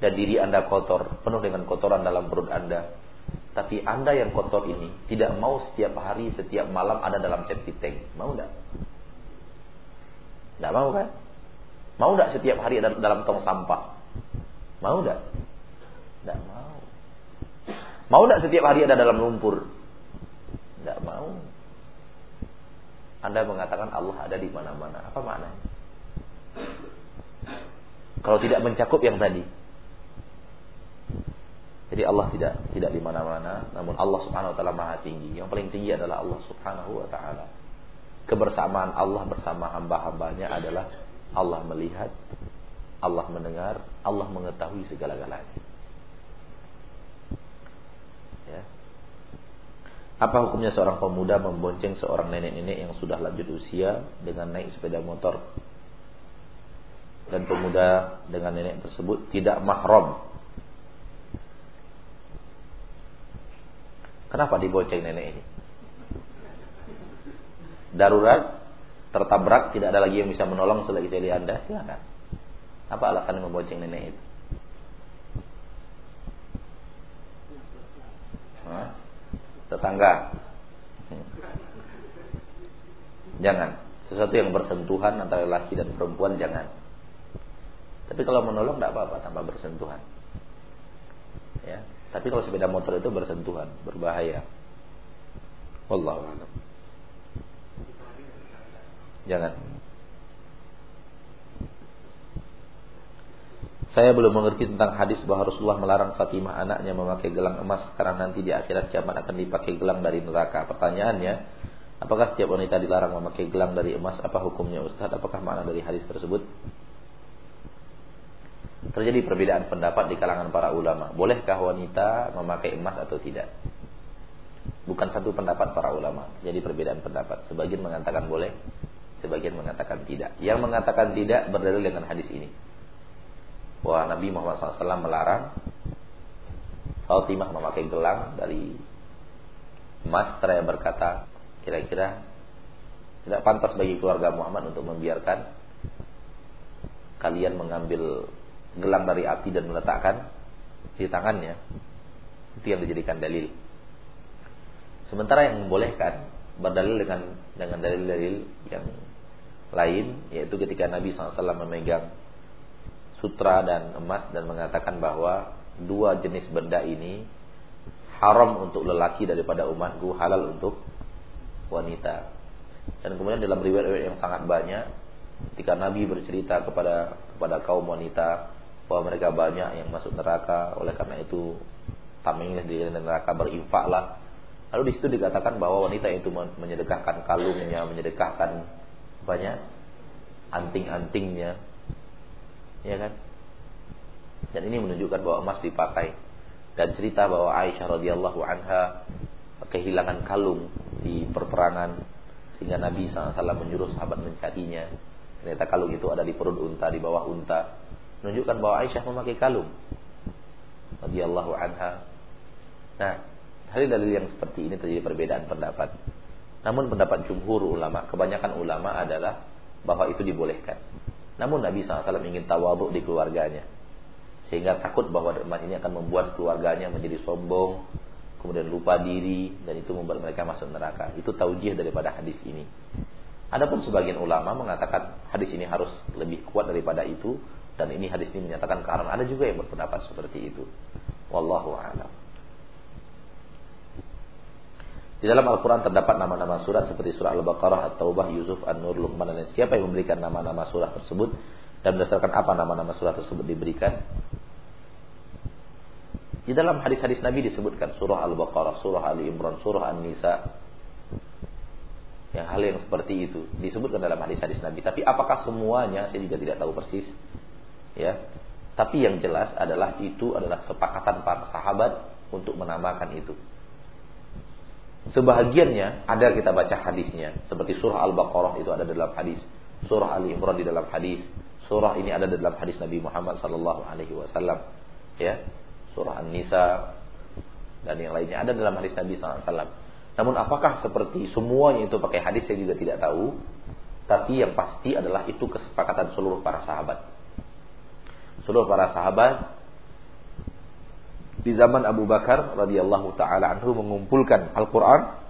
Dan diri Anda kotor, penuh dengan kotoran dalam perut Anda. Tapi Anda yang kotor ini tidak mau setiap hari, setiap malam ada dalam septic tank. Mau tidak? Tidak mau kan? Mau tidak setiap hari ada dalam tong sampah? Mau tidak? Tidak mau. Mau tidak setiap hari ada dalam lumpur? Tidak mau. Anda mengatakan Allah ada di mana-mana. Apa maknanya? Kalau tidak mencakup yang tadi. Jadi Allah tidak tidak di mana-mana, namun Allah Subhanahu wa taala Maha tinggi. Yang paling tinggi adalah Allah Subhanahu wa taala. Kebersamaan Allah bersama hamba-hambanya adalah Allah melihat, Allah mendengar, Allah mengetahui segala-galanya. Ya. Apa hukumnya seorang pemuda membonceng seorang nenek-nenek yang sudah lanjut usia dengan naik sepeda motor? Dan pemuda dengan nenek tersebut tidak mahram. Kenapa dibonceng nenek ini? Darurat, tertabrak, tidak ada lagi yang bisa menolong selain Anda, silakan. Apa alasan membonceng nenek itu? Hah? tetangga. Jangan. Sesuatu yang bersentuhan antara laki dan perempuan jangan. Tapi kalau menolong tidak apa-apa tanpa bersentuhan. Ya. Tapi kalau sepeda motor itu bersentuhan, berbahaya. Wallahu a'lam. Jangan. Saya belum mengerti tentang hadis bahwa Rasulullah melarang Fatimah anaknya memakai gelang emas karena nanti di akhirat kiamat akan dipakai gelang dari neraka. Pertanyaannya, apakah setiap wanita dilarang memakai gelang dari emas? Apa hukumnya Ustaz? Apakah makna dari hadis tersebut? Terjadi perbedaan pendapat di kalangan para ulama. Bolehkah wanita memakai emas atau tidak? Bukan satu pendapat para ulama. Jadi perbedaan pendapat. Sebagian mengatakan boleh, sebagian mengatakan tidak. Yang mengatakan tidak berdalil dengan hadis ini bahwa Nabi Muhammad SAW melarang Fatimah memakai gelang dari emas. Seraya berkata, kira-kira tidak pantas bagi keluarga Muhammad untuk membiarkan kalian mengambil gelang dari api dan meletakkan di tangannya. Itu yang dijadikan dalil. Sementara yang membolehkan berdalil dengan dengan dalil-dalil yang lain, yaitu ketika Nabi SAW memegang sutra dan emas dan mengatakan bahwa dua jenis benda ini haram untuk lelaki daripada umatku, halal untuk wanita. Dan kemudian dalam riwayat-riwayat yang sangat banyak ketika Nabi bercerita kepada kepada kaum wanita bahwa mereka banyak yang masuk neraka, oleh karena itu tamenglah di neraka berinfaklah. Lalu di situ dikatakan bahwa wanita itu menyedekahkan kalungnya, menyedekahkan banyak anting-antingnya, ya kan? Dan ini menunjukkan bahwa emas dipakai. Dan cerita bahwa Aisyah radhiyallahu anha kehilangan kalung di perperangan sehingga Nabi SAW menyuruh sahabat mencarinya. Ternyata kalung itu ada di perut unta, di bawah unta. Menunjukkan bahwa Aisyah memakai kalung. Radhiyallahu anha. Nah, dari dalil yang seperti ini terjadi perbedaan pendapat. Namun pendapat jumhur ulama, kebanyakan ulama adalah bahwa itu dibolehkan. Namun Nabi SAW ingin tawaduk di keluarganya. Sehingga takut bahwa emas ini akan membuat keluarganya menjadi sombong, kemudian lupa diri, dan itu membuat mereka masuk neraka. Itu taujih daripada hadis ini. Adapun sebagian ulama mengatakan hadis ini harus lebih kuat daripada itu, dan ini hadis ini menyatakan karena ada juga yang berpendapat seperti itu. Wallahu a'lam. Di dalam Al-Quran terdapat nama-nama surat seperti surah Al-Baqarah, At-Taubah, Yusuf, An-Nur, Luqman, dan siapa yang memberikan nama-nama surah tersebut dan berdasarkan apa nama-nama surah tersebut diberikan. Di dalam hadis-hadis Nabi disebutkan surah Al-Baqarah, surah Ali Imran, surah An-Nisa. Yang hal yang seperti itu disebutkan dalam hadis-hadis Nabi. Tapi apakah semuanya saya juga tidak tahu persis. Ya. Tapi yang jelas adalah itu adalah sepakatan para sahabat untuk menamakan itu. Sebahagiannya ada kita baca hadisnya seperti surah Al-Baqarah itu ada dalam hadis, surah Ali Imran di dalam hadis, surah ini ada dalam hadis Nabi Muhammad sallallahu alaihi wasallam, ya. Surah An-Nisa dan yang lainnya ada dalam hadis Nabi sallallahu alaihi wasallam. Namun apakah seperti semuanya itu pakai hadis saya juga tidak tahu. Tapi yang pasti adalah itu kesepakatan seluruh para sahabat. Seluruh para sahabat di zaman Abu Bakar radhiyallahu taala anhu mengumpulkan Al-Qur'an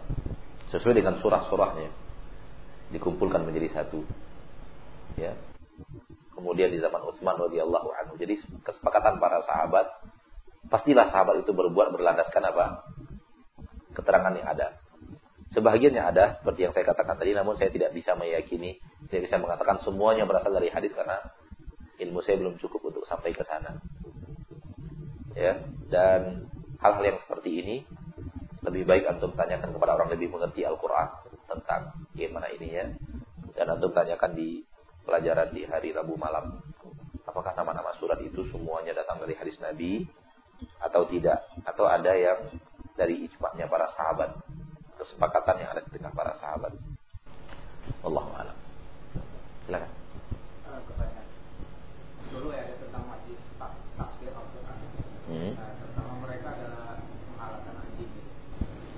sesuai dengan surah-surahnya. Dikumpulkan menjadi satu. Ya. Kemudian di zaman Utsman radhiyallahu anhu. Jadi kesepakatan para sahabat pastilah sahabat itu berbuat berlandaskan apa? Keterangan yang ada. Sebahagiannya ada seperti yang saya katakan tadi namun saya tidak bisa meyakini, tidak bisa mengatakan semuanya berasal dari hadis karena ilmu saya belum cukup untuk sampai ke sana. Ya dan hal-hal yang seperti ini lebih baik antum tanyakan kepada orang lebih mengerti Al-Quran tentang gimana ininya dan antum tanyakan di pelajaran di hari Rabu malam apakah nama-nama surat itu semuanya datang dari hadis Nabi atau tidak? Atau ada yang dari ijma'nya para sahabat kesepakatan yang ada di tengah para sahabat? Allah alam. Silakan uh, dulu ya ada tentang Hmm. Nah, mereka adalah menghalalkan anjing. Menghalalkan anjing. Nah, kemudian saya baca juga di bawah uh, asal benar di para ulama sendiri ternyata ada uh, istilah antara daging anjing itu nanti satu tidak. Hmm. Uh, apa itu namanya itu? Ya. Kedua tentang uh, semua pendapat uh, sahabat. Kalau misalnya uh, pendapat sahabatnya hanya satu orang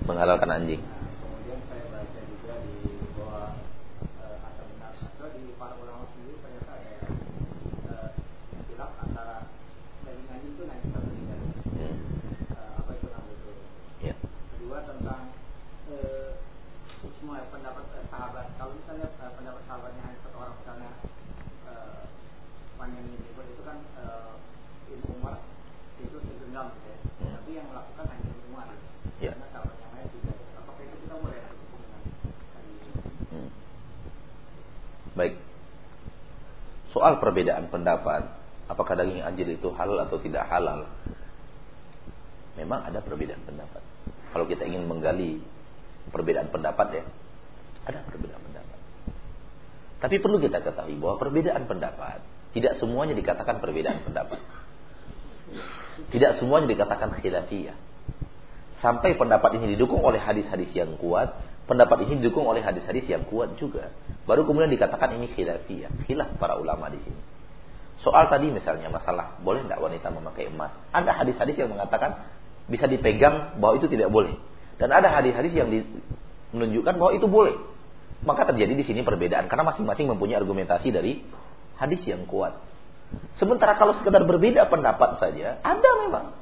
misalnya uh, panjang ini itu kan uh, ilmu Umar itu segenggam gitu ya. Hmm. Tapi yang melakukan hanya semua Ya. Karena kalau yang lain tidak. Apakah itu kita boleh dengan hmm. Baik. Soal perbedaan pendapat, apakah daging anjing itu halal atau tidak halal? Memang ada perbedaan pendapat. Kalau kita ingin menggali perbedaan pendapat ya, ada perbedaan pendapat. Tapi perlu kita ketahui bahwa perbedaan pendapat tidak semuanya dikatakan perbedaan pendapat. Tidak semuanya dikatakan khilafiyah. Sampai pendapat ini didukung oleh hadis-hadis yang kuat, pendapat ini didukung oleh hadis-hadis yang kuat juga. Baru kemudian dikatakan ini khilafiyah. Khilaf para ulama di sini. Soal tadi misalnya masalah boleh tidak wanita memakai emas. Ada hadis-hadis yang mengatakan bisa dipegang bahwa itu tidak boleh. Dan ada hadis-hadis yang menunjukkan bahwa itu boleh. Maka terjadi di sini perbedaan karena masing-masing mempunyai argumentasi dari hadis yang kuat. Sementara kalau sekedar berbeda pendapat saja, ada memang.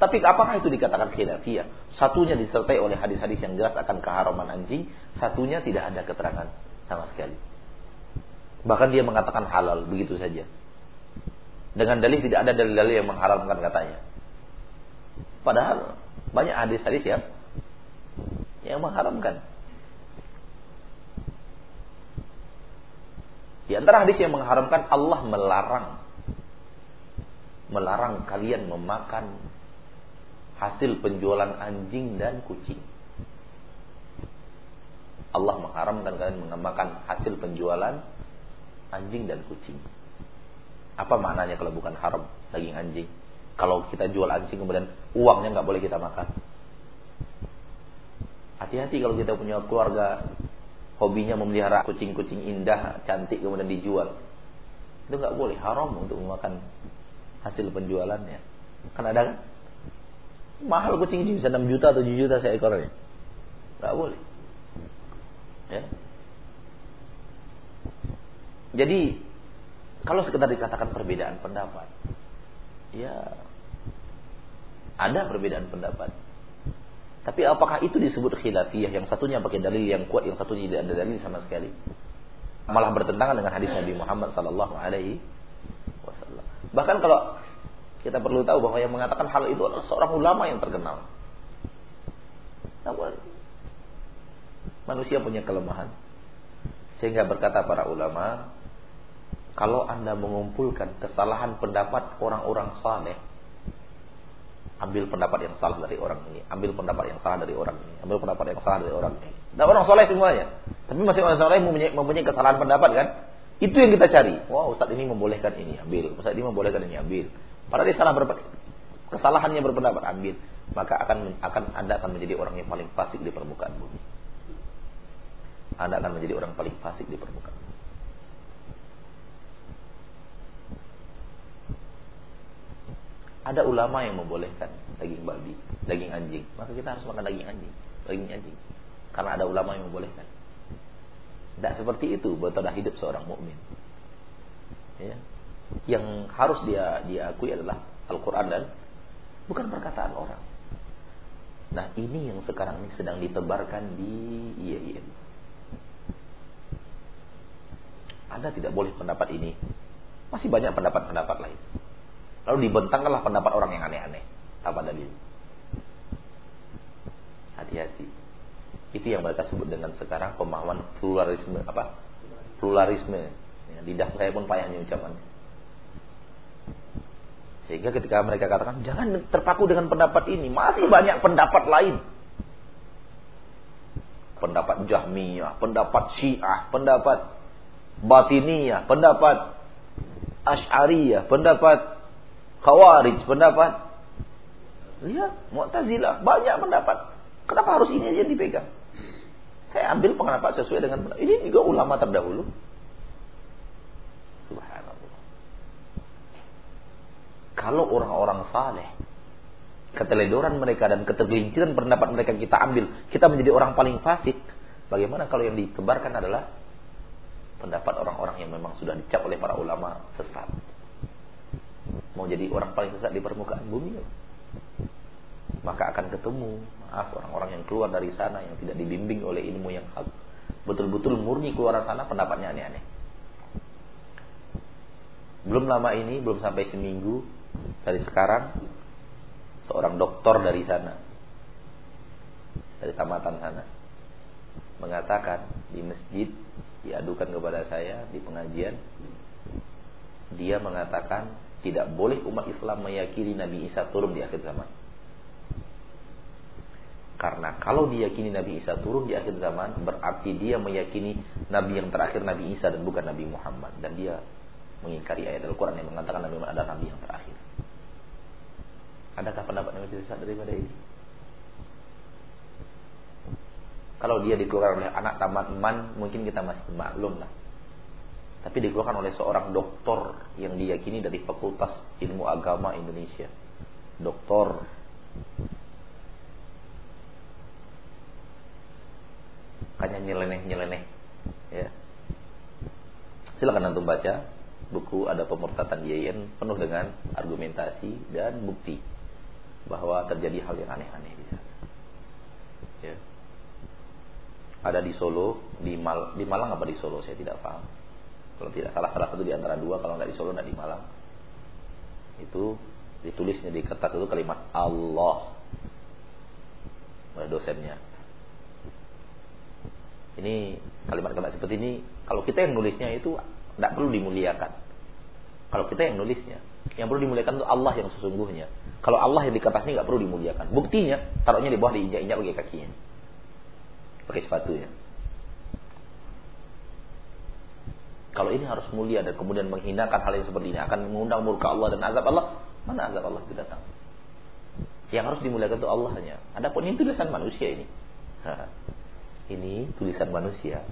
Tapi apakah itu dikatakan khilafiyah? Satunya disertai oleh hadis-hadis yang jelas akan keharaman anjing, satunya tidak ada keterangan sama sekali. Bahkan dia mengatakan halal begitu saja. Dengan dalih tidak ada dalil-dalil yang mengharamkan katanya. Padahal banyak hadis-hadis yang yang mengharamkan. Di antara hadis yang mengharamkan Allah melarang melarang kalian memakan hasil penjualan anjing dan kucing. Allah mengharamkan kalian memakan hasil penjualan anjing dan kucing. Apa maknanya kalau bukan haram daging anjing? Kalau kita jual anjing kemudian uangnya nggak boleh kita makan. Hati-hati kalau kita punya keluarga hobinya memelihara kucing-kucing indah, cantik kemudian dijual. Itu nggak boleh, haram untuk memakan hasil penjualannya. Kan ada kan? Mahal kucing ini bisa 6 juta atau 7 juta seekornya. Enggak boleh. Ya. Jadi kalau sekedar dikatakan perbedaan pendapat, ya ada perbedaan pendapat. Tapi apakah itu disebut khilafiyah? Yang satunya pakai dalil yang kuat, yang satunya tidak ada dalil sama sekali. Malah bertentangan dengan hadis Nabi Muhammad sallallahu alaihi Bahkan kalau kita perlu tahu bahwa yang mengatakan hal itu adalah seorang ulama yang terkenal. Namun manusia punya kelemahan. Sehingga berkata para ulama, kalau Anda mengumpulkan kesalahan pendapat orang-orang saleh, ambil pendapat yang salah dari orang ini, ambil pendapat yang salah dari orang ini, ambil pendapat yang salah dari orang ini. Dan orang soleh semuanya. Tapi masih orang lain mempunyai, mempunyai kesalahan pendapat kan? Itu yang kita cari. Wah, wow, Ustaz ini membolehkan ini, ambil. Ustaz ini membolehkan ini, ambil. Padahal dia salah. Kesalahannya berpendapat, ambil. Maka akan akan Anda akan menjadi orang yang paling fasik di permukaan bumi. Anda akan menjadi orang paling fasik di permukaan bumi. Ada ulama yang membolehkan daging babi, daging anjing. Maka kita harus makan daging anjing, daging anjing. Karena ada ulama yang membolehkan. Tidak seperti itu metode hidup seorang mukmin. Ya. Yang harus dia diakui adalah Al-Quran dan bukan perkataan orang. Nah ini yang sekarang ini sedang ditebarkan di IAIN. Anda tidak boleh pendapat ini. Masih banyak pendapat-pendapat lain. Lalu dibentangkanlah pendapat orang yang aneh-aneh. Apa dalil? Hati-hati. Itu yang mereka sebut dengan sekarang pemahaman pluralisme apa? Pluralisme. Ya, lidah saya pun payahnya ucapannya. Sehingga ketika mereka katakan jangan terpaku dengan pendapat ini, masih banyak pendapat lain. Pendapat Jahmiyah, pendapat Syiah, pendapat Batiniyah, pendapat Ash'ariyah, pendapat Khawarij, pendapat Lihat, Mu'tazilah, banyak pendapat. Kenapa harus ini aja dipegang? Saya ambil pendapat sesuai dengan ini juga ulama terdahulu. Subhanallah. Kalau orang-orang saleh keteledoran mereka dan ketergelinciran pendapat mereka kita ambil, kita menjadi orang paling fasik. Bagaimana kalau yang dikebarkan adalah pendapat orang-orang yang memang sudah dicap oleh para ulama sesat? Mau jadi orang paling sesat di permukaan bumi? Maka akan ketemu maaf orang-orang yang keluar dari sana yang tidak dibimbing oleh ilmu yang hak betul-betul murni keluar sana pendapatnya aneh-aneh belum lama ini belum sampai seminggu dari sekarang seorang dokter dari sana dari tamatan sana mengatakan di masjid diadukan kepada saya di pengajian dia mengatakan tidak boleh umat Islam meyakini Nabi Isa turun di akhir zaman karena kalau diyakini Nabi Isa turun di akhir zaman, berarti dia meyakini Nabi yang terakhir Nabi Isa dan bukan Nabi Muhammad. Dan dia mengingkari ayat Al-Quran yang mengatakan Nabi Muhammad adalah Nabi yang terakhir. Adakah pendapat yang lebih besar daripada ini? Kalau dia dikeluarkan oleh anak tamat man, mungkin kita masih maklum lah. Tapi dikeluarkan oleh seorang doktor yang diyakini dari Fakultas Ilmu Agama Indonesia. Doktor makanya nyeleneh-nyeleneh ya silakan antum baca buku ada pemurtatan Yeyen penuh dengan argumentasi dan bukti bahwa terjadi hal yang aneh-aneh di sana. Ya. Ada di Solo di Mal di Malang apa di Solo? Saya tidak paham. Kalau tidak salah salah satu di antara dua kalau nggak di Solo nggak di Malang. Itu ditulisnya di kertas itu kalimat Allah. Oleh dosennya. Ini kalimat-kalimat seperti ini kalau kita yang nulisnya itu tidak perlu dimuliakan. Kalau kita yang nulisnya, yang perlu dimuliakan itu Allah yang sesungguhnya. Kalau Allah yang di kertas ini nggak perlu dimuliakan. Buktinya taruhnya di bawah diinjak-injak pakai kakinya, pakai sepatunya. Kalau ini harus mulia dan kemudian menghinakan hal yang seperti ini akan mengundang murka Allah dan azab Allah. Mana azab Allah itu datang? Yang harus dimuliakan itu Allahnya. Adapun ini tulisan manusia ini. ini tulisan manusia.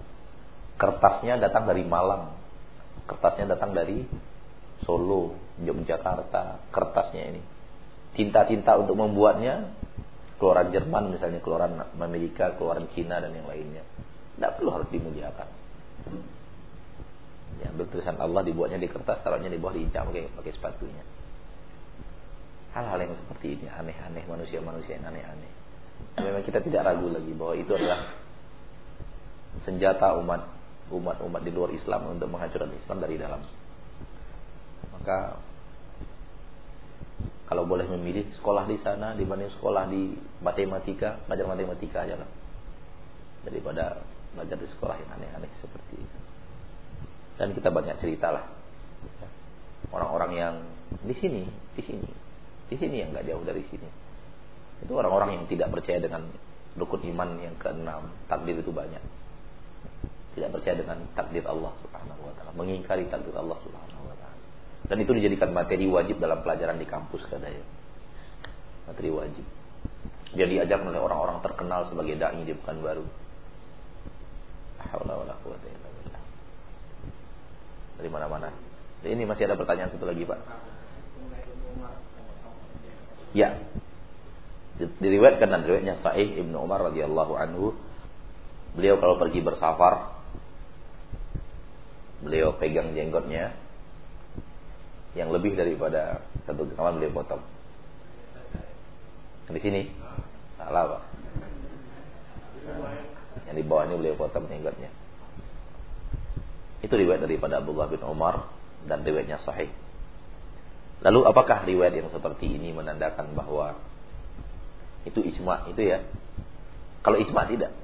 Kertasnya datang dari Malang. Kertasnya datang dari Solo, Yogyakarta, kertasnya ini. Tinta-tinta untuk membuatnya keluaran Jerman misalnya, keluaran Amerika, keluaran Cina dan yang lainnya. Tidak perlu harus dimuliakan. Ya, tulisan Allah dibuatnya di kertas, taruhnya di bawah diinjak pakai pakai sepatunya. Hal-hal yang seperti ini aneh-aneh manusia-manusia yang aneh-aneh. Memang kita tidak ragu lagi bahwa itu adalah senjata umat umat-umat di luar Islam untuk menghancurkan Islam dari dalam. Maka kalau boleh memilih sekolah di sana dibanding sekolah di matematika, belajar matematika aja lah. Daripada belajar di sekolah yang aneh-aneh seperti itu. Dan kita banyak cerita lah. Orang-orang yang di sini, di sini, di sini yang nggak jauh dari sini. Itu orang-orang yang tidak percaya dengan rukun iman yang keenam, takdir itu banyak. tidak percaya dengan takdir Allah Subhanahu wa taala, mengingkari takdir Allah Subhanahu. Dan itu dijadikan materi wajib dalam pelajaran di kampus katanya. Materi wajib. Dia diajar oleh orang-orang terkenal sebagai dai di Pekanbaru. Dari mana-mana. Ini masih ada pertanyaan satu lagi, Pak. Ya. Diriwayatkan dan riwayatnya Sa'ih Ibnu Umar radhiyallahu anhu beliau kalau pergi bersafar beliau pegang jenggotnya yang lebih daripada satu kawan beliau potong. Di sini salah pak. Yang di bawah ini beliau potong jenggotnya. Itu riwayat daripada Abdullah bin Umar dan riwayatnya sahih. Lalu apakah riwayat yang seperti ini menandakan bahwa itu ijma itu ya? Kalau ijma tidak.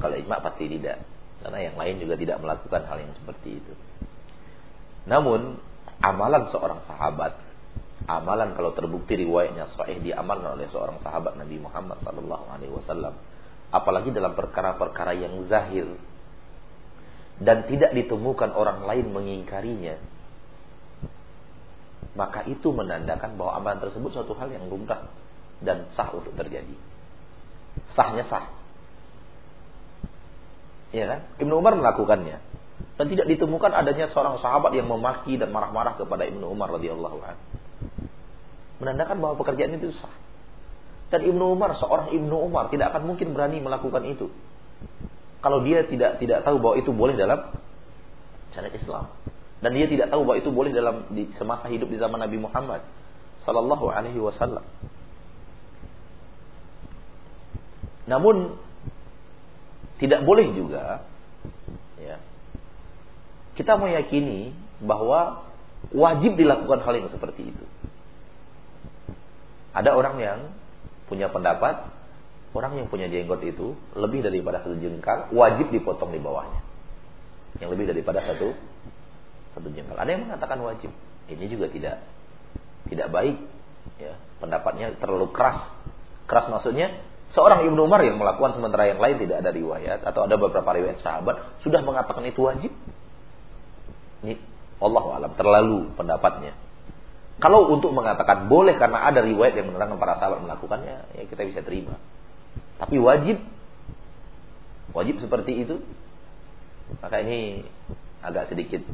Kalau ijma pasti tidak. Karena yang lain juga tidak melakukan hal yang seperti itu. Namun amalan seorang sahabat, amalan kalau terbukti riwayatnya sahih diamalkan oleh seorang sahabat Nabi Muhammad sallallahu alaihi wasallam, apalagi dalam perkara-perkara yang zahir dan tidak ditemukan orang lain mengingkarinya, maka itu menandakan bahwa amalan tersebut suatu hal yang lumrah dan sah untuk terjadi. Sahnya sah. Ya kan? Ibnu Umar melakukannya dan tidak ditemukan adanya seorang sahabat yang memaki dan marah-marah kepada Ibnu Umar radhiyallahu anhu. Menandakan bahwa pekerjaan itu sah. Dan Ibnu Umar seorang Ibnu Umar tidak akan mungkin berani melakukan itu. Kalau dia tidak tidak tahu bahwa itu boleh dalam syariat Islam dan dia tidak tahu bahwa itu boleh dalam di semasa hidup di zaman Nabi Muhammad sallallahu alaihi wasallam. Namun tidak boleh juga. Kita meyakini bahwa wajib dilakukan hal yang seperti itu. Ada orang yang punya pendapat orang yang punya jenggot itu lebih daripada satu jengkal wajib dipotong di bawahnya. Yang lebih daripada satu satu jengkal. Ada yang mengatakan wajib. Ini juga tidak tidak baik. Ya, pendapatnya terlalu keras. Keras maksudnya seorang Ibnu Umar yang melakukan sementara yang lain tidak ada riwayat atau ada beberapa riwayat sahabat sudah mengatakan itu wajib. Ini Allah alam terlalu pendapatnya. Kalau untuk mengatakan boleh karena ada riwayat yang menerangkan para sahabat melakukannya, ya kita bisa terima. Tapi wajib, wajib seperti itu, maka ini agak sedikit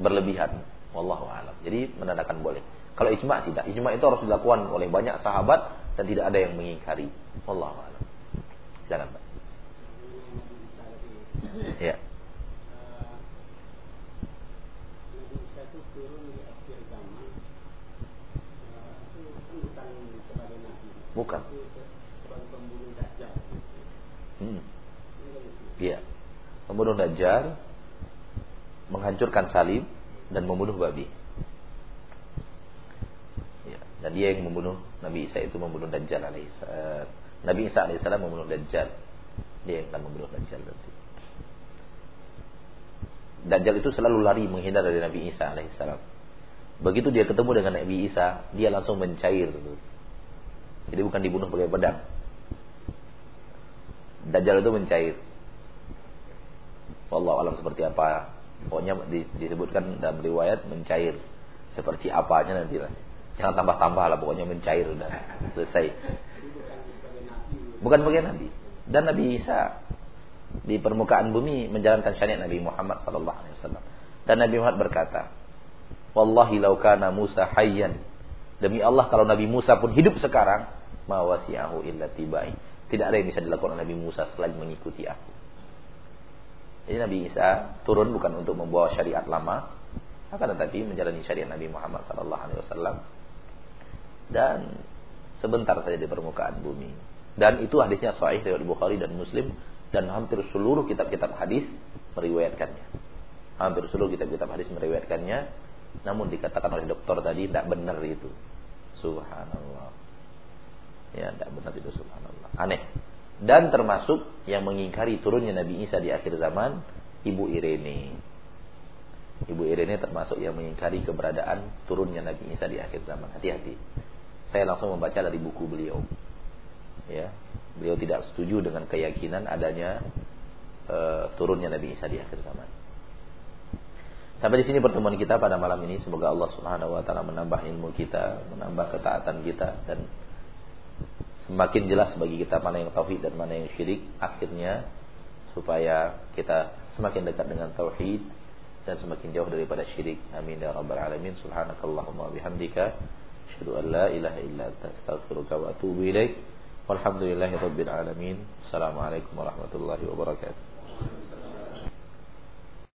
berlebihan. Wallahu alam. Jadi menandakan boleh. Kalau ijma tidak. Ijma itu harus dilakukan oleh banyak sahabat dan tidak ada yang mengingkari. Wallahu alam. Silakan Pak. Ya. Bukan. Hmm. Iya. Pembunuh Dajjal menghancurkan salib dan membunuh babi. Ya, dan dia yang membunuh Nabi Isa itu membunuh Dajjal alaihissalam. Nabi Isa alaihissalam membunuh Dajjal. Dia yang akan membunuh Dajjal nanti. Dajjal itu selalu lari menghindar dari Nabi Isa alaihissalam. Begitu dia ketemu dengan Nabi Isa, dia langsung mencair. Jadi bukan dibunuh pakai pedang. Dajjal itu mencair. Allah alam seperti apa Pokoknya disebutkan dalam riwayat mencair. Seperti apanya nanti lah. Jangan tambah-tambah lah pokoknya mencair dan selesai. Bukan bagian Nabi. Dan Nabi Isa di permukaan bumi menjalankan syariat Nabi Muhammad sallallahu alaihi wasallam. Dan Nabi Muhammad berkata, "Wallahi law kana Musa hayyan." Demi Allah kalau Nabi Musa pun hidup sekarang, ma wasi'ahu illa tibai. Tidak ada yang bisa dilakukan Nabi Musa selain mengikuti aku. Jadi Nabi Isa turun bukan untuk membawa syariat lama, akan tetapi menjalani syariat Nabi Muhammad sallallahu alaihi wasallam dan sebentar saja di permukaan bumi. Dan itu hadisnya sahih dari Bukhari dan Muslim dan hampir seluruh kitab-kitab hadis meriwayatkannya. Hampir seluruh kitab-kitab hadis meriwayatkannya. Namun dikatakan oleh dokter tadi tidak benar itu. Subhanallah. Ya, tidak benar itu subhanallah. Aneh. Dan termasuk yang mengingkari turunnya Nabi Isa di akhir zaman Ibu Irene. Ibu Irene termasuk yang mengingkari keberadaan turunnya Nabi Isa di akhir zaman. Hati-hati. Saya langsung membaca dari buku beliau. Ya, beliau tidak setuju dengan keyakinan adanya uh, turunnya Nabi Isa di akhir zaman. Sampai di sini pertemuan kita pada malam ini. Semoga Allah Subhanahu wa taala menambah ilmu kita, menambah ketaatan kita dan semakin jelas bagi kita mana yang tauhid dan mana yang syirik. Akhirnya supaya kita semakin dekat dengan tauhid dan semakin jauh daripada syirik. Amin ya rabbal alamin. Subhanakallahumma bihamdika asyhadu an la ilaha illa anta astaghfiruka wa atubu ilaik. Walhamdulillahi rabbil alamin. Assalamualaikum warahmatullahi wabarakatuh.